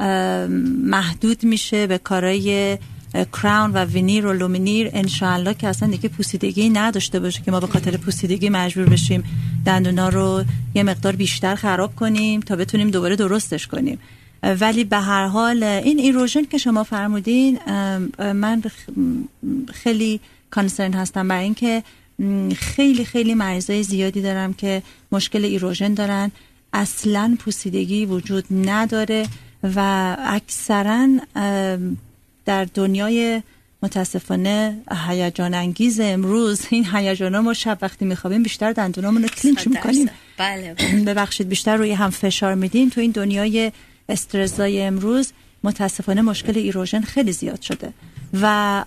محدود میشه به کارهای اه، crown و veneer و Lumineer انشاءالله که اصلا دیگه پوسیدگی نداشته باشه که ما به خاطر پوسیدگی مجبور بشیم دندونا رو یه مقدار بیشتر خراب کنیم تا بتونیم دوباره درستش کنیم. ولی به هر حال این erosion که شما فرمودین من خیلی concern هستم برای اینکه خیلی خیلی مریضای زیادی دارم که مشکل erosion دارن. اصلا پوسیدگی وجود نداره. و اکثرا در دنیای متاسفانه هیجان انگیز امروز این هیجان ما شب وقتی میخوابیم بیشتر دندونامون رو clench می‌کنیم. بله. ببخشید بیشتر روی هم فشار میدیم. تو این دنیای استرزای امروز متاسفانه مشکل ایروژن خیلی زیاد شده. و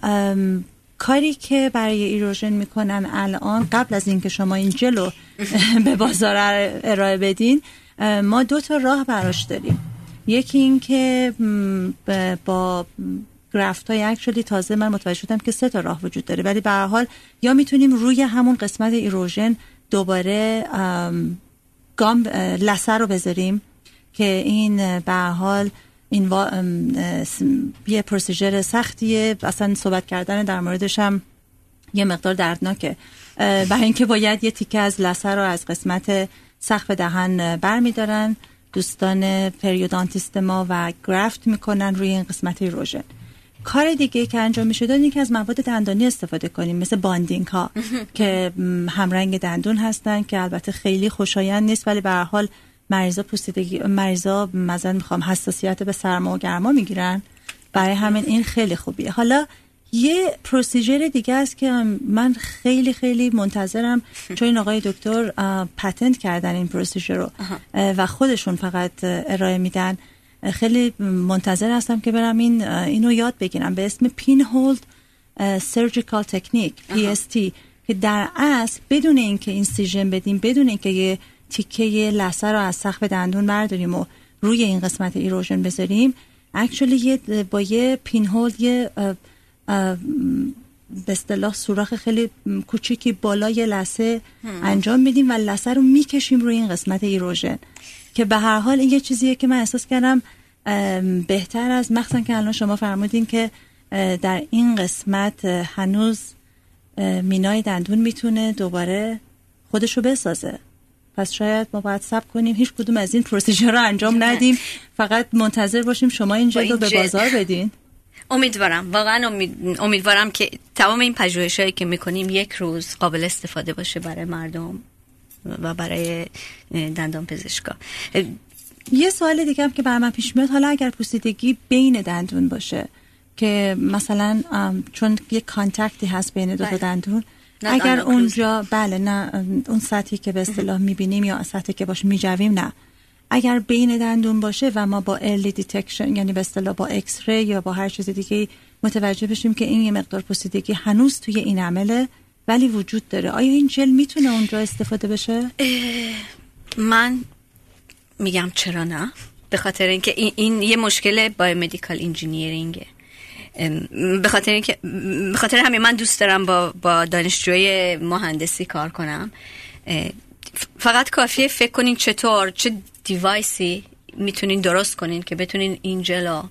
کاری که برای ایروژن می‌کنن الان قبل از اینکه شما این جلو به بازار ارائه بدین ما دو تا راه براش داریم. یکی این که با گرفت های اکچولی تازه من متوجه شدم که سه تا راه وجود داره. ولی به حال یا می‌تونیم روی همون قسمت erosion دوباره ام، gum لثه رو بذاریم که این به حال این وا- یه procedure سختیه. اصلا صحبت کردن در موردش هم یه مقدار دردناکه. برای اینکه باید یه تیکه از لثه رو از قسمت سقف دهن برمیدارن. دوستان periodontist ما و graft می‌کنن روی این قسمت erosion کار دیگه که انجام میشه این که از مواد دندانی استفاده کنیم مثل bonding ها که همرنگ دندون هستن که البته خیلی خوشایند نیست ولی به هر حال مریضا پوسیدگی مریضا مثلا می‌خوام حساسیت به سرما و گرما می‌گیرن. برای همین این خیلی خوبیه. حالا یه procedure دیگه است که من خیلی خیلی منتظرم چون این آقای دکتر patent کردن این procedure رو و خودشون فقط ارائه میدن. خیلی منتظر هستم که برم این اینو یاد بگیرم. به اسم پین هولد سرجیکال تکنیک PST که در اصل بدون اینکه این سیژن بدیم بدون اینکه یه تیکه لثه رو از سقف دندون برداریم و روی این قسمت ایروژن بذاریم اکچولی یه با یه پین هولد یه به اصطلاح سوراخ خیلی کوچیکی بالای لسه انجام میدیم و لسه رو می‌کشیم روی این قسمت ایروژن که به هر حال این یه چیزیه که من احساس کردم بهتر از مخصوصا که الان شما فرمودین که در این قسمت هنوز مینای دندون می‌تونه دوباره خودشو بسازه. پس شاید ما باید سب کنیم. هیچ کدوم از این پروسیجر رو انجام ندیم. فقط منتظر باشیم شما این رو به بازار بدین. امیدوارم. واقعا امیدوارم که تمام این پژوهش هایی که می‌کنیم یک روز قابل استفاده باشه برای مردم و برای دندان پزشکا. یه سوال دیگه هم که برای من پیش میاد. حالا اگر پوسیدگی بین دندون باشه که مثلا چون یه contact ی هست بین دو تا بله. دندون اگر اونجا بله نه اون سطحی که به اصطلاح می‌بینیم یا سطحی که باش میجویم نه. اگر بین دندون باشه و ما با early detection یعنی به اصطلاح با X-ray یا با هر چیز دیگه متوجه بشیم که این یه مقدار پوسیدگی هنوز توی این عمله ولی وجود داره. آیا این جل می‌تونه اونجا استفاده بشه؟ من میگم چرا نه؟ به خاطر اینکه این, این یه مشکل بای مدیکال انجینیرینگه به خاطر اینکه به خاطر همین من دوست دارم با با دانشجوی مهندسی کار کنم. فقط کافیه فکر کنین چطور چه دیوایسی می‌تونین درست کنین که بتونین این جلو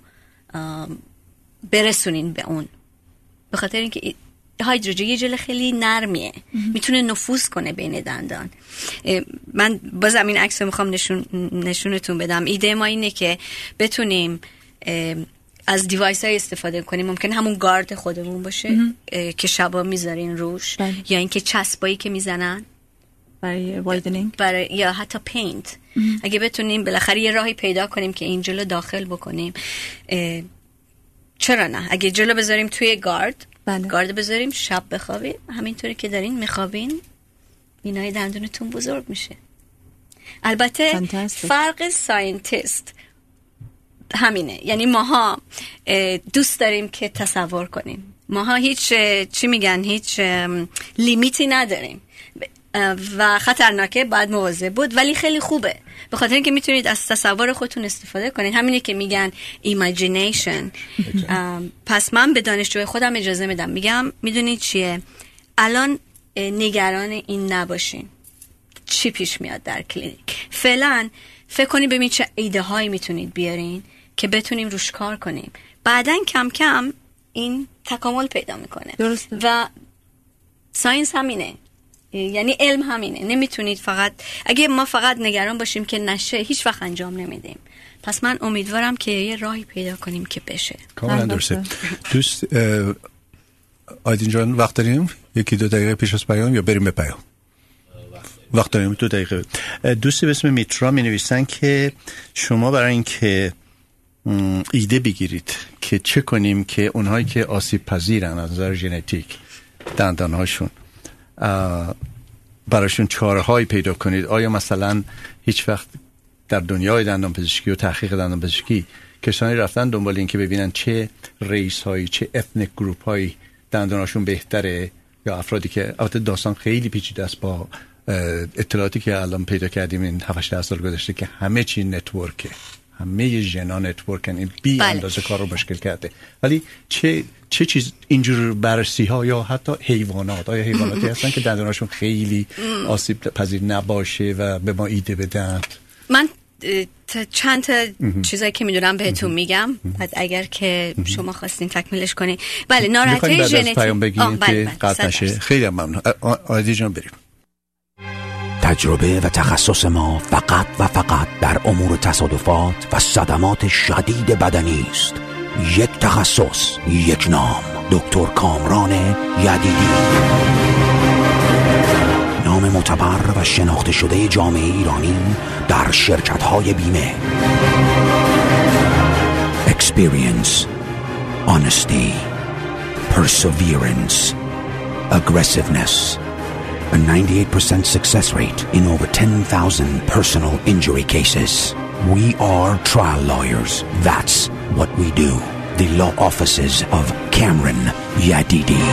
برسونین به اون. به خاطر اینکه hydrogel یه gel خیلی نرمیه. می‌تونه نفوذ کنه بین دندان. من بازم این عکس رو می‌خوام نشون نشونتون بدم. ایده ما اینه که بتونیم از device های استفاده کنیم. ممکن همون گارد خودمون باشه که شبا می‌ذارین روش بله. یا اینکه چسبایی که می‌زنن. برای whitening برای یا حتی paint اگه بتونیم بالاخره یه راهی پیدا کنیم که این gel و داخل بکنیم چرا نه؟ اگه gel و بذاریم توی گارد بله. گارد بذاریم شب بخوابیم. همینطوری که دارین میخوابین بینای دندونتون بزرگ میشه. البته فرق scientist همینه. یعنی ماها دوست داریم که تصور کنیم. ماها هیچ چی میگن؟ هیچ limit ی نداریم. و خطرناکه باید مواظب بود ولی خیلی خوبه. به خاطر اینکه می‌تونید از تصور خودتون استفاده کنید همینه که میگن imagination پس من به دانشجوی خودم اجازه میدم. میگم می‌دونید چیه؟ الان نگران این نباشین. چی پیش میاد در کلینیک؟ فعلا فکر کنید ببینید چه ایده هایی می‌تونید بیارین که بتونیم روش کار کنیم. بعدا کم کم این تکامل پیدا می‌کنه. درسته. و science همینه. یعنی علم همینه. نمی‌تونید فقط اگه ما فقط نگران باشیم که نشه هیچ وقت انجام نمیدیم. پس من امیدوارم که یه راهی پیدا کنیم که بشه. کاملا درسته. دوست آیدین جان وقت داریم؟ یکی دو دقیقه پیش از پیام یا بریم به پیام؟ وقت داریم دو دقیقه. دوستی به اسم میترا می نویسن که شما برای اینکه ایده بگیرید که چه کنیم که اونهایی که آسیب پذیرن از نظر ژنتیک دندانهاشون براشون چاره هایی پیدا کنید. آیا مثلا هیچ وقت در دنیای دندان پزشکی و تحقیق دندان پزشکی کسانی رفتن دنبال این که ببینن چه race هایی چه ethnic group هایی دنداناشون بهتره یا افرادی که البته داستان خیلی پیچیده است با اطلاعاتی که الان پیدا کردیم این 7 سال گذشته که همه چی network ه. همه ژنا network ن این بی بله. اندازه کار رو مشکل کرده. ولی چه چه چیز اینجور بررسی ها یا حتی حیوانات؟ آیا حیواناتی هستن که دنداناشون خیلی آسیب پذیر نباشه و به ما ایده بدن؟ من چند تا چیزایی که می‌دونم بهتون میگم. بعد اگر که شما خواستین تکمیلش کنین. بله ناراحتی ژنتیک. قطع نشه. خیلی ممنون. آیدی جان بریم. تجربه و تخصص ما فقط و فقط در امور تصادفات و صدمات شدید بدنی است. یک تخصص یک نام دکتر کامران یدیدی. نام معتبر و شناخته شده جامعه ایرانی در شرکت های بیمه. Experience Honesty Perseverance Aggressiveness. A 98% success rate in over 10,000 personal injury cases. We are trial lawyers. That's what we do. The law offices of Cameron Yadidi.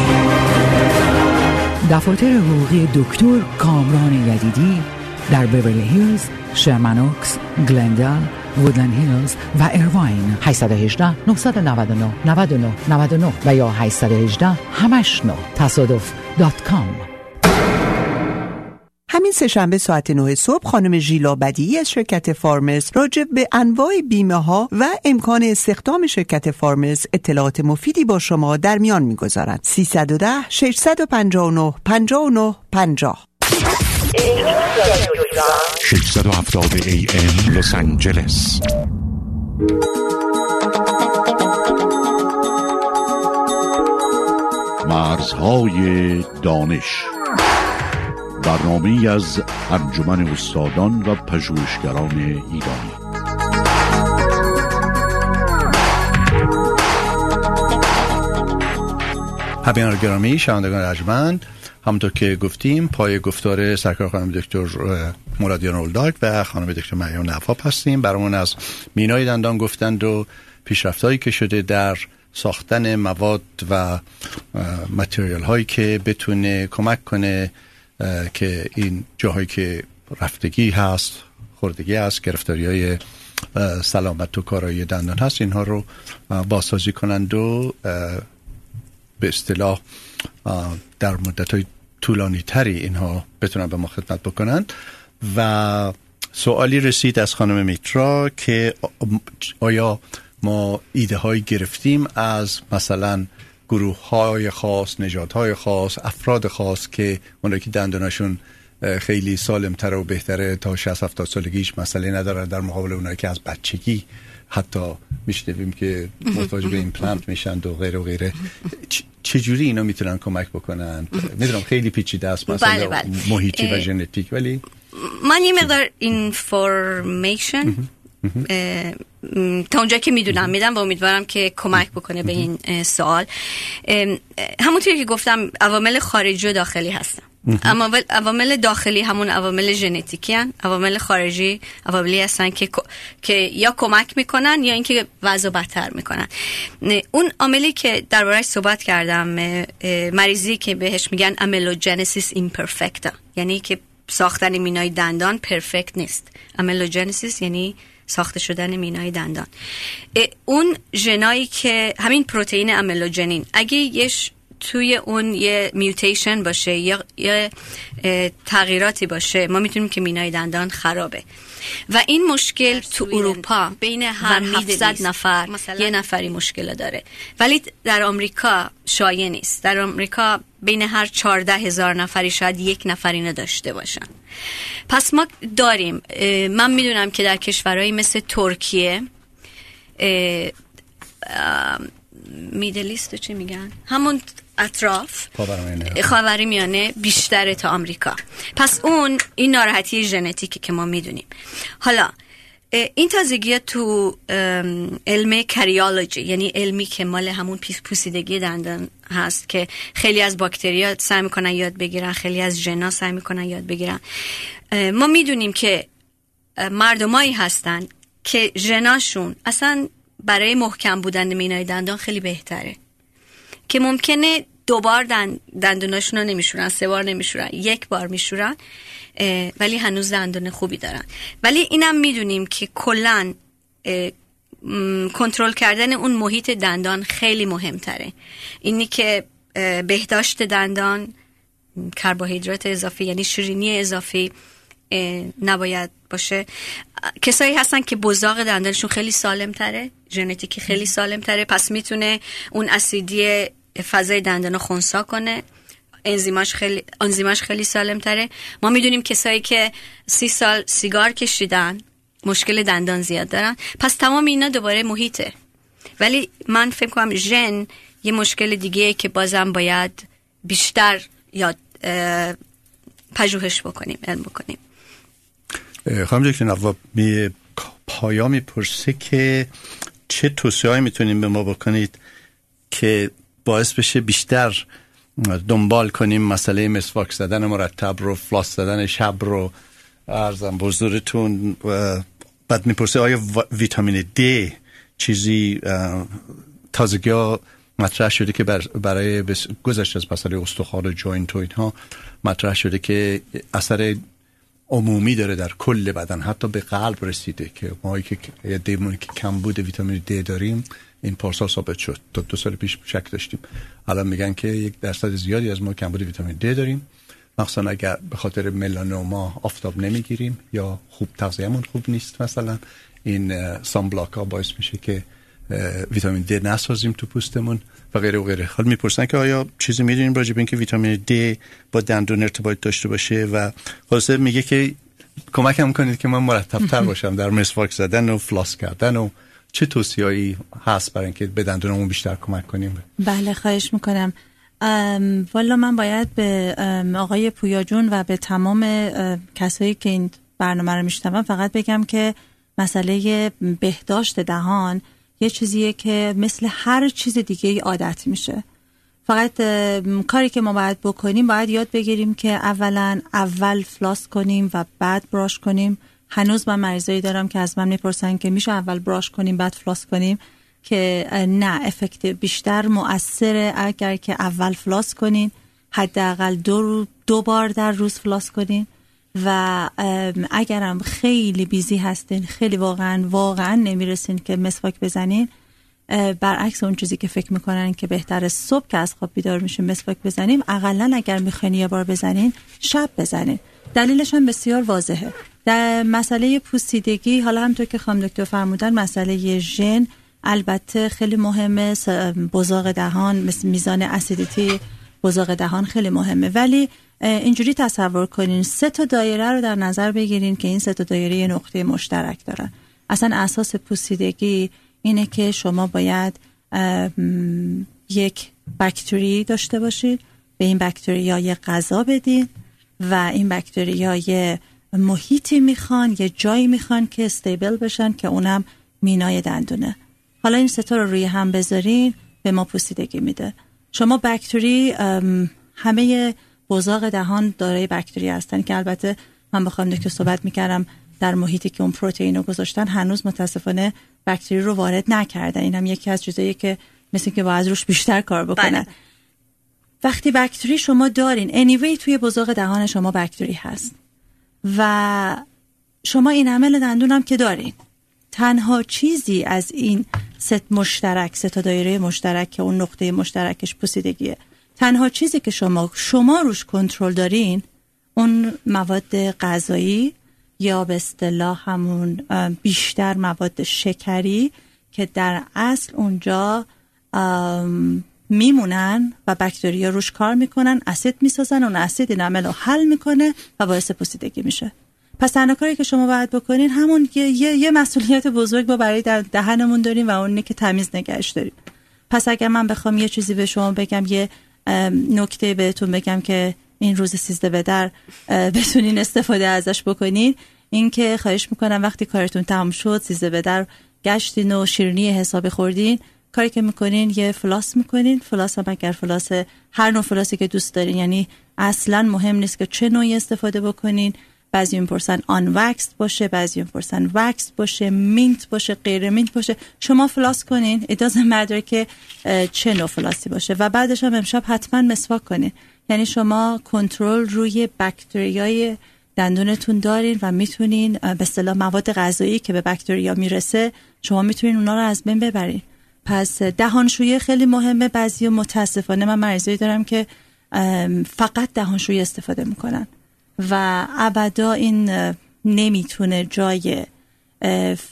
دفاتر حقوقی دکتر کامران یدیدی در بیورلی هیلز، شرمنوکس، گلندل، وودلند هیلز و ایرواین 818 999 99 99 و یا 818 همشنو تصادف دات کام همین سهشنبه ساعت 9 صبح خانم ژیلا بدیعی از شرکت فارمرز راجع به انواع بیمه ها و امکان استخدام شرکت فارمرز اطلاعات مفیدی با شما در میان می‌گذارند 310 659 59 50 670 AM لس آنجلس. مرزهای دانش. برنامه از انجمن استادان و پژوهشگران ایرانی. همینار گرامی شنوندگان ارجمند همونطور که گفتیم پای گفتار سرکار خانم دکتر مرادیان اولداک و خانم دکتر مریم نفاپ هستیم. برامون از مینای دندان گفتند و پیشرفتهایی که شده در ساختن مواد و متریال هایی که بتونه کمک کنه که این جاهایی که رفتگی هست خوردگی هست گرفتاری های سلامت و کارایی دندان هست اینها رو بازسازی کنند و به اصطلاح در مدت های طولانی تری اینها بتونن به ما خدمت بکنند. و سوالی رسید از خانم میترا که آیا ما ایده های گرفتیم از مثلا گروه های خاص نجات های خاص افراد خاص که اونایی که دندانشون خیلی سالمتر و بهتره تا 60 70 سالگیش مسئله ندارن در مقابل اونایی که از بچگی حتی میشنویم که محتاج به ایمپلنت میشن و غیره و غیره. چجوری اینا می‌تونن کمک بکنن؟ می‌دونم خیلی پیچیده است مثلا بله بله. محیطی و ژنتیک ولی من یه مقدار information تا اونجا که می‌دونم. میدم و امیدوارم که کمک بکنه به این سوال. همونطوری که گفتم عوامل خارجی و داخلی هستن. اما عوامل داخلی همون عوامل ژنتیکی هن عوامل خارجی عواملی هستن که که یا کمک می‌کنن یا اینکه وضع بدتر می‌کنن. اون عاملی که دربارهش صحبت کردم مریضی که بهش میگن املوجنسیس ایمپرفکتا یعنی که ساختن مینای دندان پرفکت نیست. املوجنسیس یعنی ساخته شدن مینای دندان. اون ژنایی که همین پروتئین املوجنین اگه یه توی اون یه میوتیشن باشه یا یه تغییراتی باشه ما می‌تونیم که مینای دندان خرابه. و این مشکل تو اروپا بین هر 700 نفر یه نفری مشکل داره. ولی در آمریکا شایع نیست. در آمریکا بین هر 14 هزار نفری شاید یک نفری نداشته باشن. پس ما داریم. من می‌دونم که در کشورهایی مثل ترکیه میدلیست چی میگن؟ همون اطراف خاوری میانه بیشتره تا آمریکا. پس اون این ناراحتی ژنتیکی که ما می‌دونیم. حالا این تازگی تو علم کریولوژی یعنی علمی که مال همون پوسیدگی دندان هست که خیلی از باکتریا سعی می‌کنن یاد بگیرن خیلی از ژنا سعی می‌کنن یاد بگیرن. ما می‌دونیم که مردمایی هستن که ژناشون اصلا برای محکم بودن مینای دندان خیلی بهتره. که ممکنه دوبار دن دندوناشون رو نمیشورن سه بار نمیشورن یک بار میشورن ولی هنوز دندون خوبی دارن. ولی اینم می‌دونیم که کلا کنترل کردن اون محیط دندان خیلی مهمتره. اینی که بهداشت دندان کربوهیدرات اضافی یعنی شیرینی اضافی نباید باشه. کسایی هستن که بزاق دندانشون خیلی سالم تره ژنتیکی خیلی سالم تره پس می‌تونه اون اسیدی فضای دندان خونسا کنه. انزیماش خیلی انزیماش خیلی سالم تره ما می‌دونیم کسایی که سی سال سیگار کشیدن مشکل دندان زیاد دارن. پس تمام اینا دوباره محیطه. ولی من فکر کنم ژن یه مشکل دیگه که بازم باید بیشتر یاد پژوهش بکنیم علم بکنیم. خانم دکتر نواب می پایا می‌پرسه که چه توصیه می‌تونیم به ما بکنید که باعث بشه بیشتر دنبال کنیم مسئله مسواک زدن مرتب رو فلاس زدن شب رو. ارزم بزرگتون بعد می‌پرسه آیا ویتامین دی چیزی تازگی ها مطرح شده که برای گذشت از مسئله استخوان و joint و اینها مطرح شده که اثر عمومی داره در کل بدن. حتی به قلب رسیده که ما که دیمونی که کمبود ویتامین دی داریم این پارسال ثابت شد. تا دو سال پیش شک داشتیم. الان میگن که یک درصد زیادی از ما کمبود ویتامین دی داریم. مخصوصا اگر به خاطر ملانوما آفتاب نمی‌گیریم یا خوب تغذیه‌مون خوب نیست مثلا این سان بلاک ها باعث میشه که ویتامین دی نسازیم تو پوستمون. و غیره و غیره. حالا می‌پرسن که آیا چیزی می‌دونیم راجع به اینکه ویتامین دی با دندون ارتباط داشته باشه و خلاصه میگه که کمکم کنید که من مرتب تر باشم در مسواک زدن و فلاس کردن و چه توصیه‌ای هست برای اینکه به دندونمون بیشتر کمک کنیم؟ بله خواهش می‌کنم. والا من باید به آقای پویاجون و به تمام کسایی که این برنامه رو میشنون فقط بگم که مسئله بهداشت دهان یه چیزیه که مثل هر چیز دیگه ای عادت میشه. فقط کاری که ما باید بکنیم باید یاد بگیریم که اولا اول floss کنیم و بعد brush کنیم. هنوز من مریضایی دارم که از من می‌پرسن که میشه اول brush کنیم بعد floss کنیم؟ که نه effect بیشتر مؤثره اگر که اول floss کنین. حداقل دو, دو بار در روز فلاس کنین. و اگرم خیلی بیزی هستین خیلی واقعا واقعا نمی‌رسین که مسواک بزنین برعکس اون چیزی که فکر می‌کنن که بهتر صبح که از خواب بیدار میشیم مسواک بزنیم اقلا اگر می‌خواین یه بار بزنین شب بزنین. دلیلش هم بسیار واضحه. در مسئله پوسیدگی حالا همطور که خانم دکتر فرمودن مسئله ژن البته خیلی مهمه بزاق دهان مثل میزان اسیدیتی بزاق دهان خیلی مهمه. ولی اینجوری تصور کنین سه تا دایره رو در نظر بگیرین که این سه تا دایره یه نقطه مشترک دارن. اصلا اساس پوسیدگی اینه که شما باید یک بکتری داشته باشید به این بکتریا یه غذا بدین و این بکتریا یه محیطی می‌خوان یه جایی می‌خوان که استیبل بشن که اونم مینای دندونه. حالا این ستا رو روی هم بذارین به ما پوسیدگی میده. شما بکتری همه بزاق دهان دارای بکتری هستن که البته من بخوام که صحبت می‌کردم در محیطی که اون پروتئین رو گذاشتن هنوز متاسفانه بکتری رو وارد نکردن. این هم یکی از چیزایی که مثل که باید روش بیشتر کار بکنن. بله. وقتی بکتری شما دارین anyway توی بزاق دهان شما بکتری هست. و شما این عمل دندون هم که دارین. تنها چیزی از این ست مشترک ست دایره مشترک که اون نقطه مشترکش پوسیدگیه. تنها چیزی که شما شما روش کنترل دارین اون مواد غذایی یا به اصطلاح همون بیشتر مواد شکری که در اصل اونجا میمونن و بکتریا روش کار می‌کنن اسید می‌سازن اون اسید این عمل رو حل می‌کنه و باعث پوسیدگی میشه. پس تنها کاری که شما باید بکنین همون یه, یه, مسئولیت بزرگ با برای در دهنمون داریم و اونی که تمیز نگهش داریم پس اگر من بخوام یه چیزی به شما بگم یه نکته بهتون بگم که این روز سیزده به در بتونین استفاده ازش بکنین. این که خواهش می‌کنم وقتی کارتون تمام شد سیزده به در گشتین و شیرنی حساب خوردین. کاری که می‌کنین یه floss می‌کنین. floss هم اگر floss هر نوع floss ی که دوست دارین یعنی اصلا مهم نیست که چه نوعی استفاده بکنین. بعضی می‌پرسن آن وکس باشه بعضی می‌پرسن وکس باشه mint باشه غیر mint باشه. شما floss کنین. it doesn't matter که چه نوع floss ی باشه. و بعدش هم امشب حتما مسواک کنین. یعنی شما کنترل روی بکتریای دندونتون دارین و می‌تونین به اصطلاح مواد غذایی که به بکتریا می‌رسه شما می‌تونین اونا رو از بین ببرین. پس دهانشویی خیلی مهمه. بعضی متاسفانه من مریضایی دارم که فقط دهانشویی استفاده می‌کنن. و ابدا این نمی‌تونه جای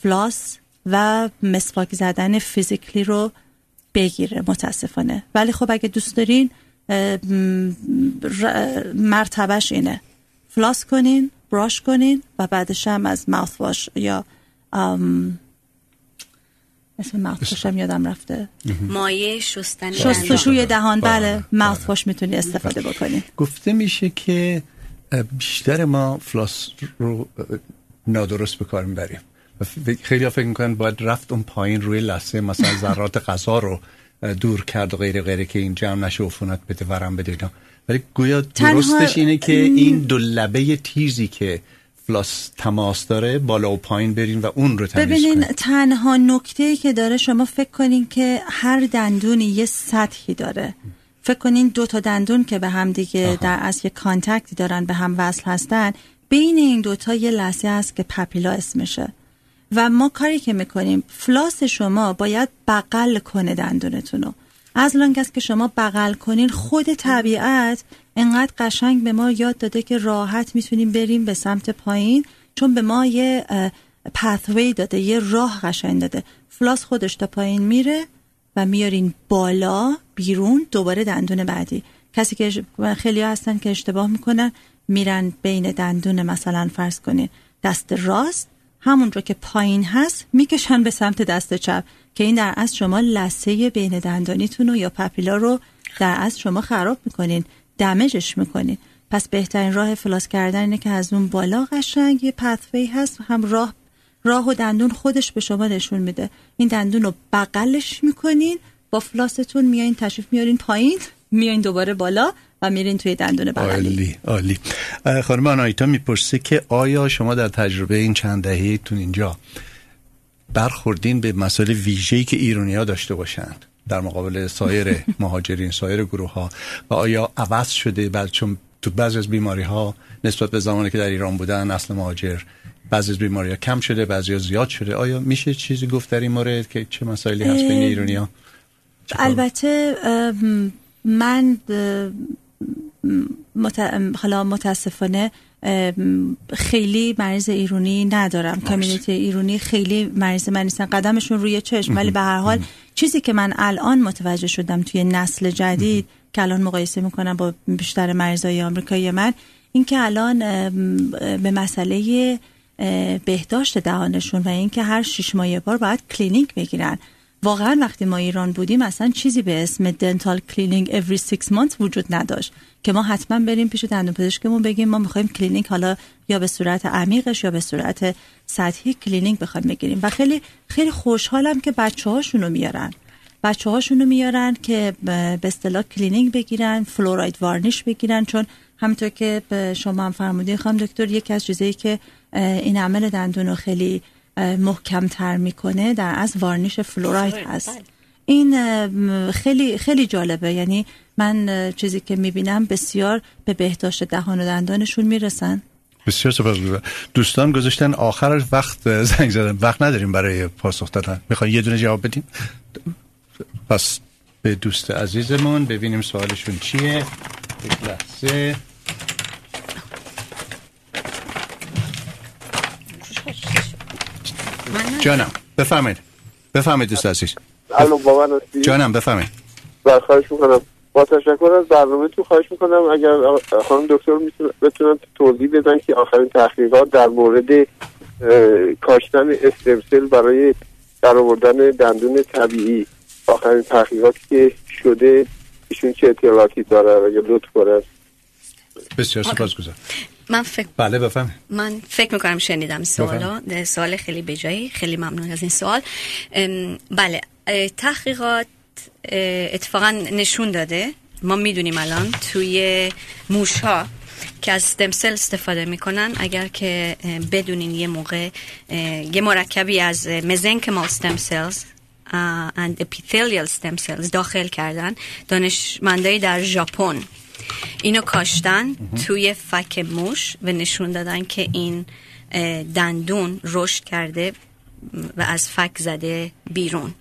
فلاس و مسواک زدن فیزیکلی رو بگیره متاسفانه. ولی خب اگه دوست دارین مرتبش اینه. فلاس کنین براش کنین و بعدش هم از ماوت واش یا اسم ماوت هم یادم رفته. مایه شستن شستشوی دهان. بله. ماوت واش می‌تونی استفاده بکنی. گفته میشه که بیشتر ما فلاس رو نادرست به کار می‌بریم. خیلی ها فکر می‌کنن باید رفت اون پایین روی لسه مثلا ذرات غذا رو دور کرد و غیره غیره که این جمع نشه عفونت بده ورم بده اینا. ولی گویا درستش اینه که این دو لبه تیزی که floss تماس داره بالا و پایین برین و اون رو تمیز ببینین کنین. تنها نکته که داره شما فکر کنین که هر دندونی یه سطحی داره. فکر کنین دو تا دندون که به هم دیگه در اصل یه contact ی دارن به هم وصل هستن بین این دوتا یه لحظه هست که papilla اسمشه. و ما کاری که می‌کنیم floss شما باید بغل کنه دندونتون رو as long as که شما بغل کنین خود طبیعت انقدر قشنگ به ما یاد داده که راحت می‌تونیم بریم به سمت پایین چون به ما یه پثوی داده یه راه قشنگ داده. فلاس خودش تا پایین میره و میارین بالا. بیرون دوباره دندون بعدی. کسی که خیلی هستن که اشتباه می‌کنن میرن بین دندون مثلا فرض کنین دست راست همون رو که پایین هست می‌کشن به سمت دست چپ که این در اصل شما لسه بین دندانیتون یا پپیلا رو در اصل شما خراب می‌کنین دمجش می‌کنین. پس بهترین راه فلاس کردن اینه که از اون بالا قشنگ یه پثوی هست هم راه راه و دندون خودش به شما نشون میده. این دندون رو بغلش می‌کنین با فلاستون میایین تشریف میارین پایین میایین دوباره بالا و میرین توی دندون بغلی. عالی عالی. خانم آنایتا می‌پرسه که آیا شما در تجربه این چند دههتون اینجا برخوردین به مسائل ویژه‌ای که ایرونیا داشته باشند در مقابل سایر مهاجرین سایر گروه ها و آیا عوض شده بعد چون تو بعضی از بیماری ها نسبت به زمانی که در ایران بودن اصل مهاجر بعضی از بیماری ها کم شده بعضی ها زیاد شده آیا میشه چیزی گفت در این مورد که چه مسائلی هست بین اه، ایرونیا البته من مت... حالا متاسفانه خیلی مریض ایرونی ندارم. کامیونیتی ایرونی خیلی مریض من نیستن. قدمشون روی چشم. ولی به هر حال چیزی که من الان متوجه شدم توی نسل جدید که الان مقایسه می‌کنم با بیشتر مریضای آمریکایی من این که الان به مسئله بهداشت دهانشون و اینکه هر شش ماه یه بار باید cleaning بگیرن. واقعا وقتی ما ایران بودیم اصلا چیزی به اسم dental cleaning every six months وجود نداشت که ما حتما بریم پیش دندون پزشکمون بگیم ما می‌خوایم cleaning حالا یا به صورت عمیقش یا به صورت سطحی cleaning بخوایم بگیریم. و خیلی خیلی خوشحالم که بچه هاشونو میارن. بچه هاشونو میارن که به اصطلاح cleaning بگیرن fluoride varnish بگیرن چون همینطور که شما هم فرمودین خانم دکتر یکی از چیزایی که enamel دندون رو خیلی محکم تر می‌کنه در اصل varnish fluoride هست. این اه، خیلی خیلی جالبه. یعنی من چیزی که می‌بینم بسیار به بهداشت دهان و دندانشون می‌رسن. بسیار سپاسگزارم دوستان گذاشتن آخر وقت زنگ زدن. وقت نداریم برای پاسخ دادن. می‌خواین یه دونه جواب بدیم؟ پس به دوست عزیزمون ببینیم سوالشون چیه. یک لحظه. جانم بفهمید بفهمید دوست عزیز. الان با من؟ جانم بفهمید بله خواهش می‌کنم. با تشکر از برنامه تو خواهش می‌کنم اگر خانم دکتر بتونن توضیح بدن که آخرین تحقیقات در مورد کاشتن استمسل برای در آوردن دندون طبیعی. آخرین تحقیقاتی که شده ایشون چه اطلاعاتی داره؟ اگر لطف کنن بسیار سپاسگزارم. من فکر بله بفهمید من فکر می‌کنم شنیدم سوالا. سوال خیلی بجایی خیلی ممنون از این سوال. بله. تحقیقات اتفاقا نشون داده. ما می‌دونیم الان توی موش ها که از ستم سل استفاده می‌کنن اگر که بدونین یه موقع یه مرکبی از مزنکمال ستم سلز and epithelial stem cells داخل کردن. دانشمندایی در ژاپن اینو کاشتن توی فک موش و نشون دادن که این دندون رشد کرده و از فک زده بیرون.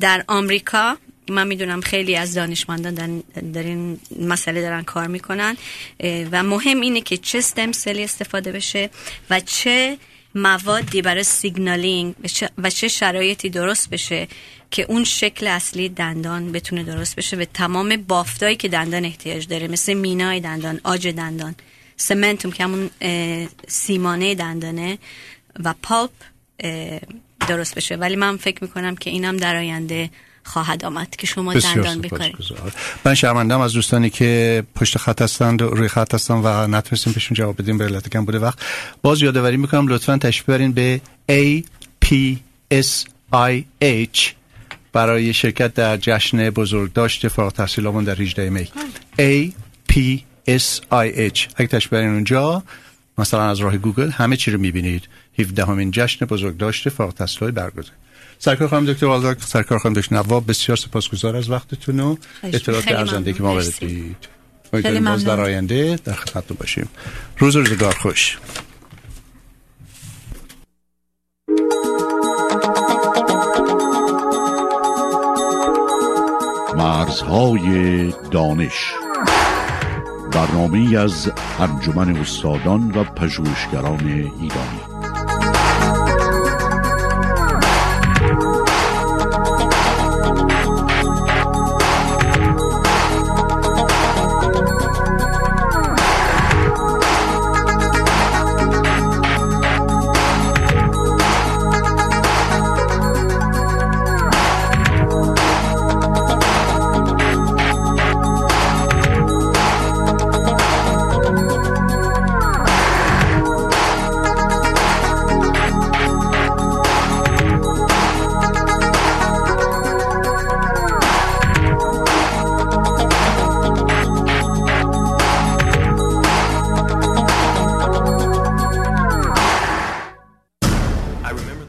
در آمریکا من می‌دونم خیلی از دانشمندان در, این مسئله دارن کار می‌کنن و مهم اینه که چه ستم سلی استفاده بشه و چه موادی برای سیگنالینگ و چه- شرایطی درست بشه که اون شکل اصلی دندان بتونه درست بشه به تمام بافتایی که دندان احتیاج داره مثل مینای دندان آج دندان سمنتوم که همون سیمانه دندانه و پالپ درست بشه. ولی من فکر می‌کنم که اینم در آینده خواهد آمد که شما دندان بکارید سپاسگزار. من شرمندم از دوستانی که پشت خط هستند و روی خط هستن و نتونستیم بهشون جواب بدیم به علت کم بوده وقت. باز یادآوری می‌کنم لطفا تشریف برین به A P S I H برای شرکت در جشن بزرگداشت فارغ التحصیلامون در 18 می. A P S I H. اگه تشریف برین اونجا مثلا از راه گوگل همه چی رو می‌بینید. 17 همین جشن بزرگداشت فارغ التحصیلای برگزار. سرکار خانم دکتر والداک سرکار خانم دکتر نواب بسیار سپاسگزار از وقتتون و اطلاعات ارزنده که ما. بدید خیلی امیدواریم باز در. آینده در خدمتتون باشیم. روز و روزگار خوش. مرزهای دانش. برنامه از انجمن استادان و پژوهشگران ایرانی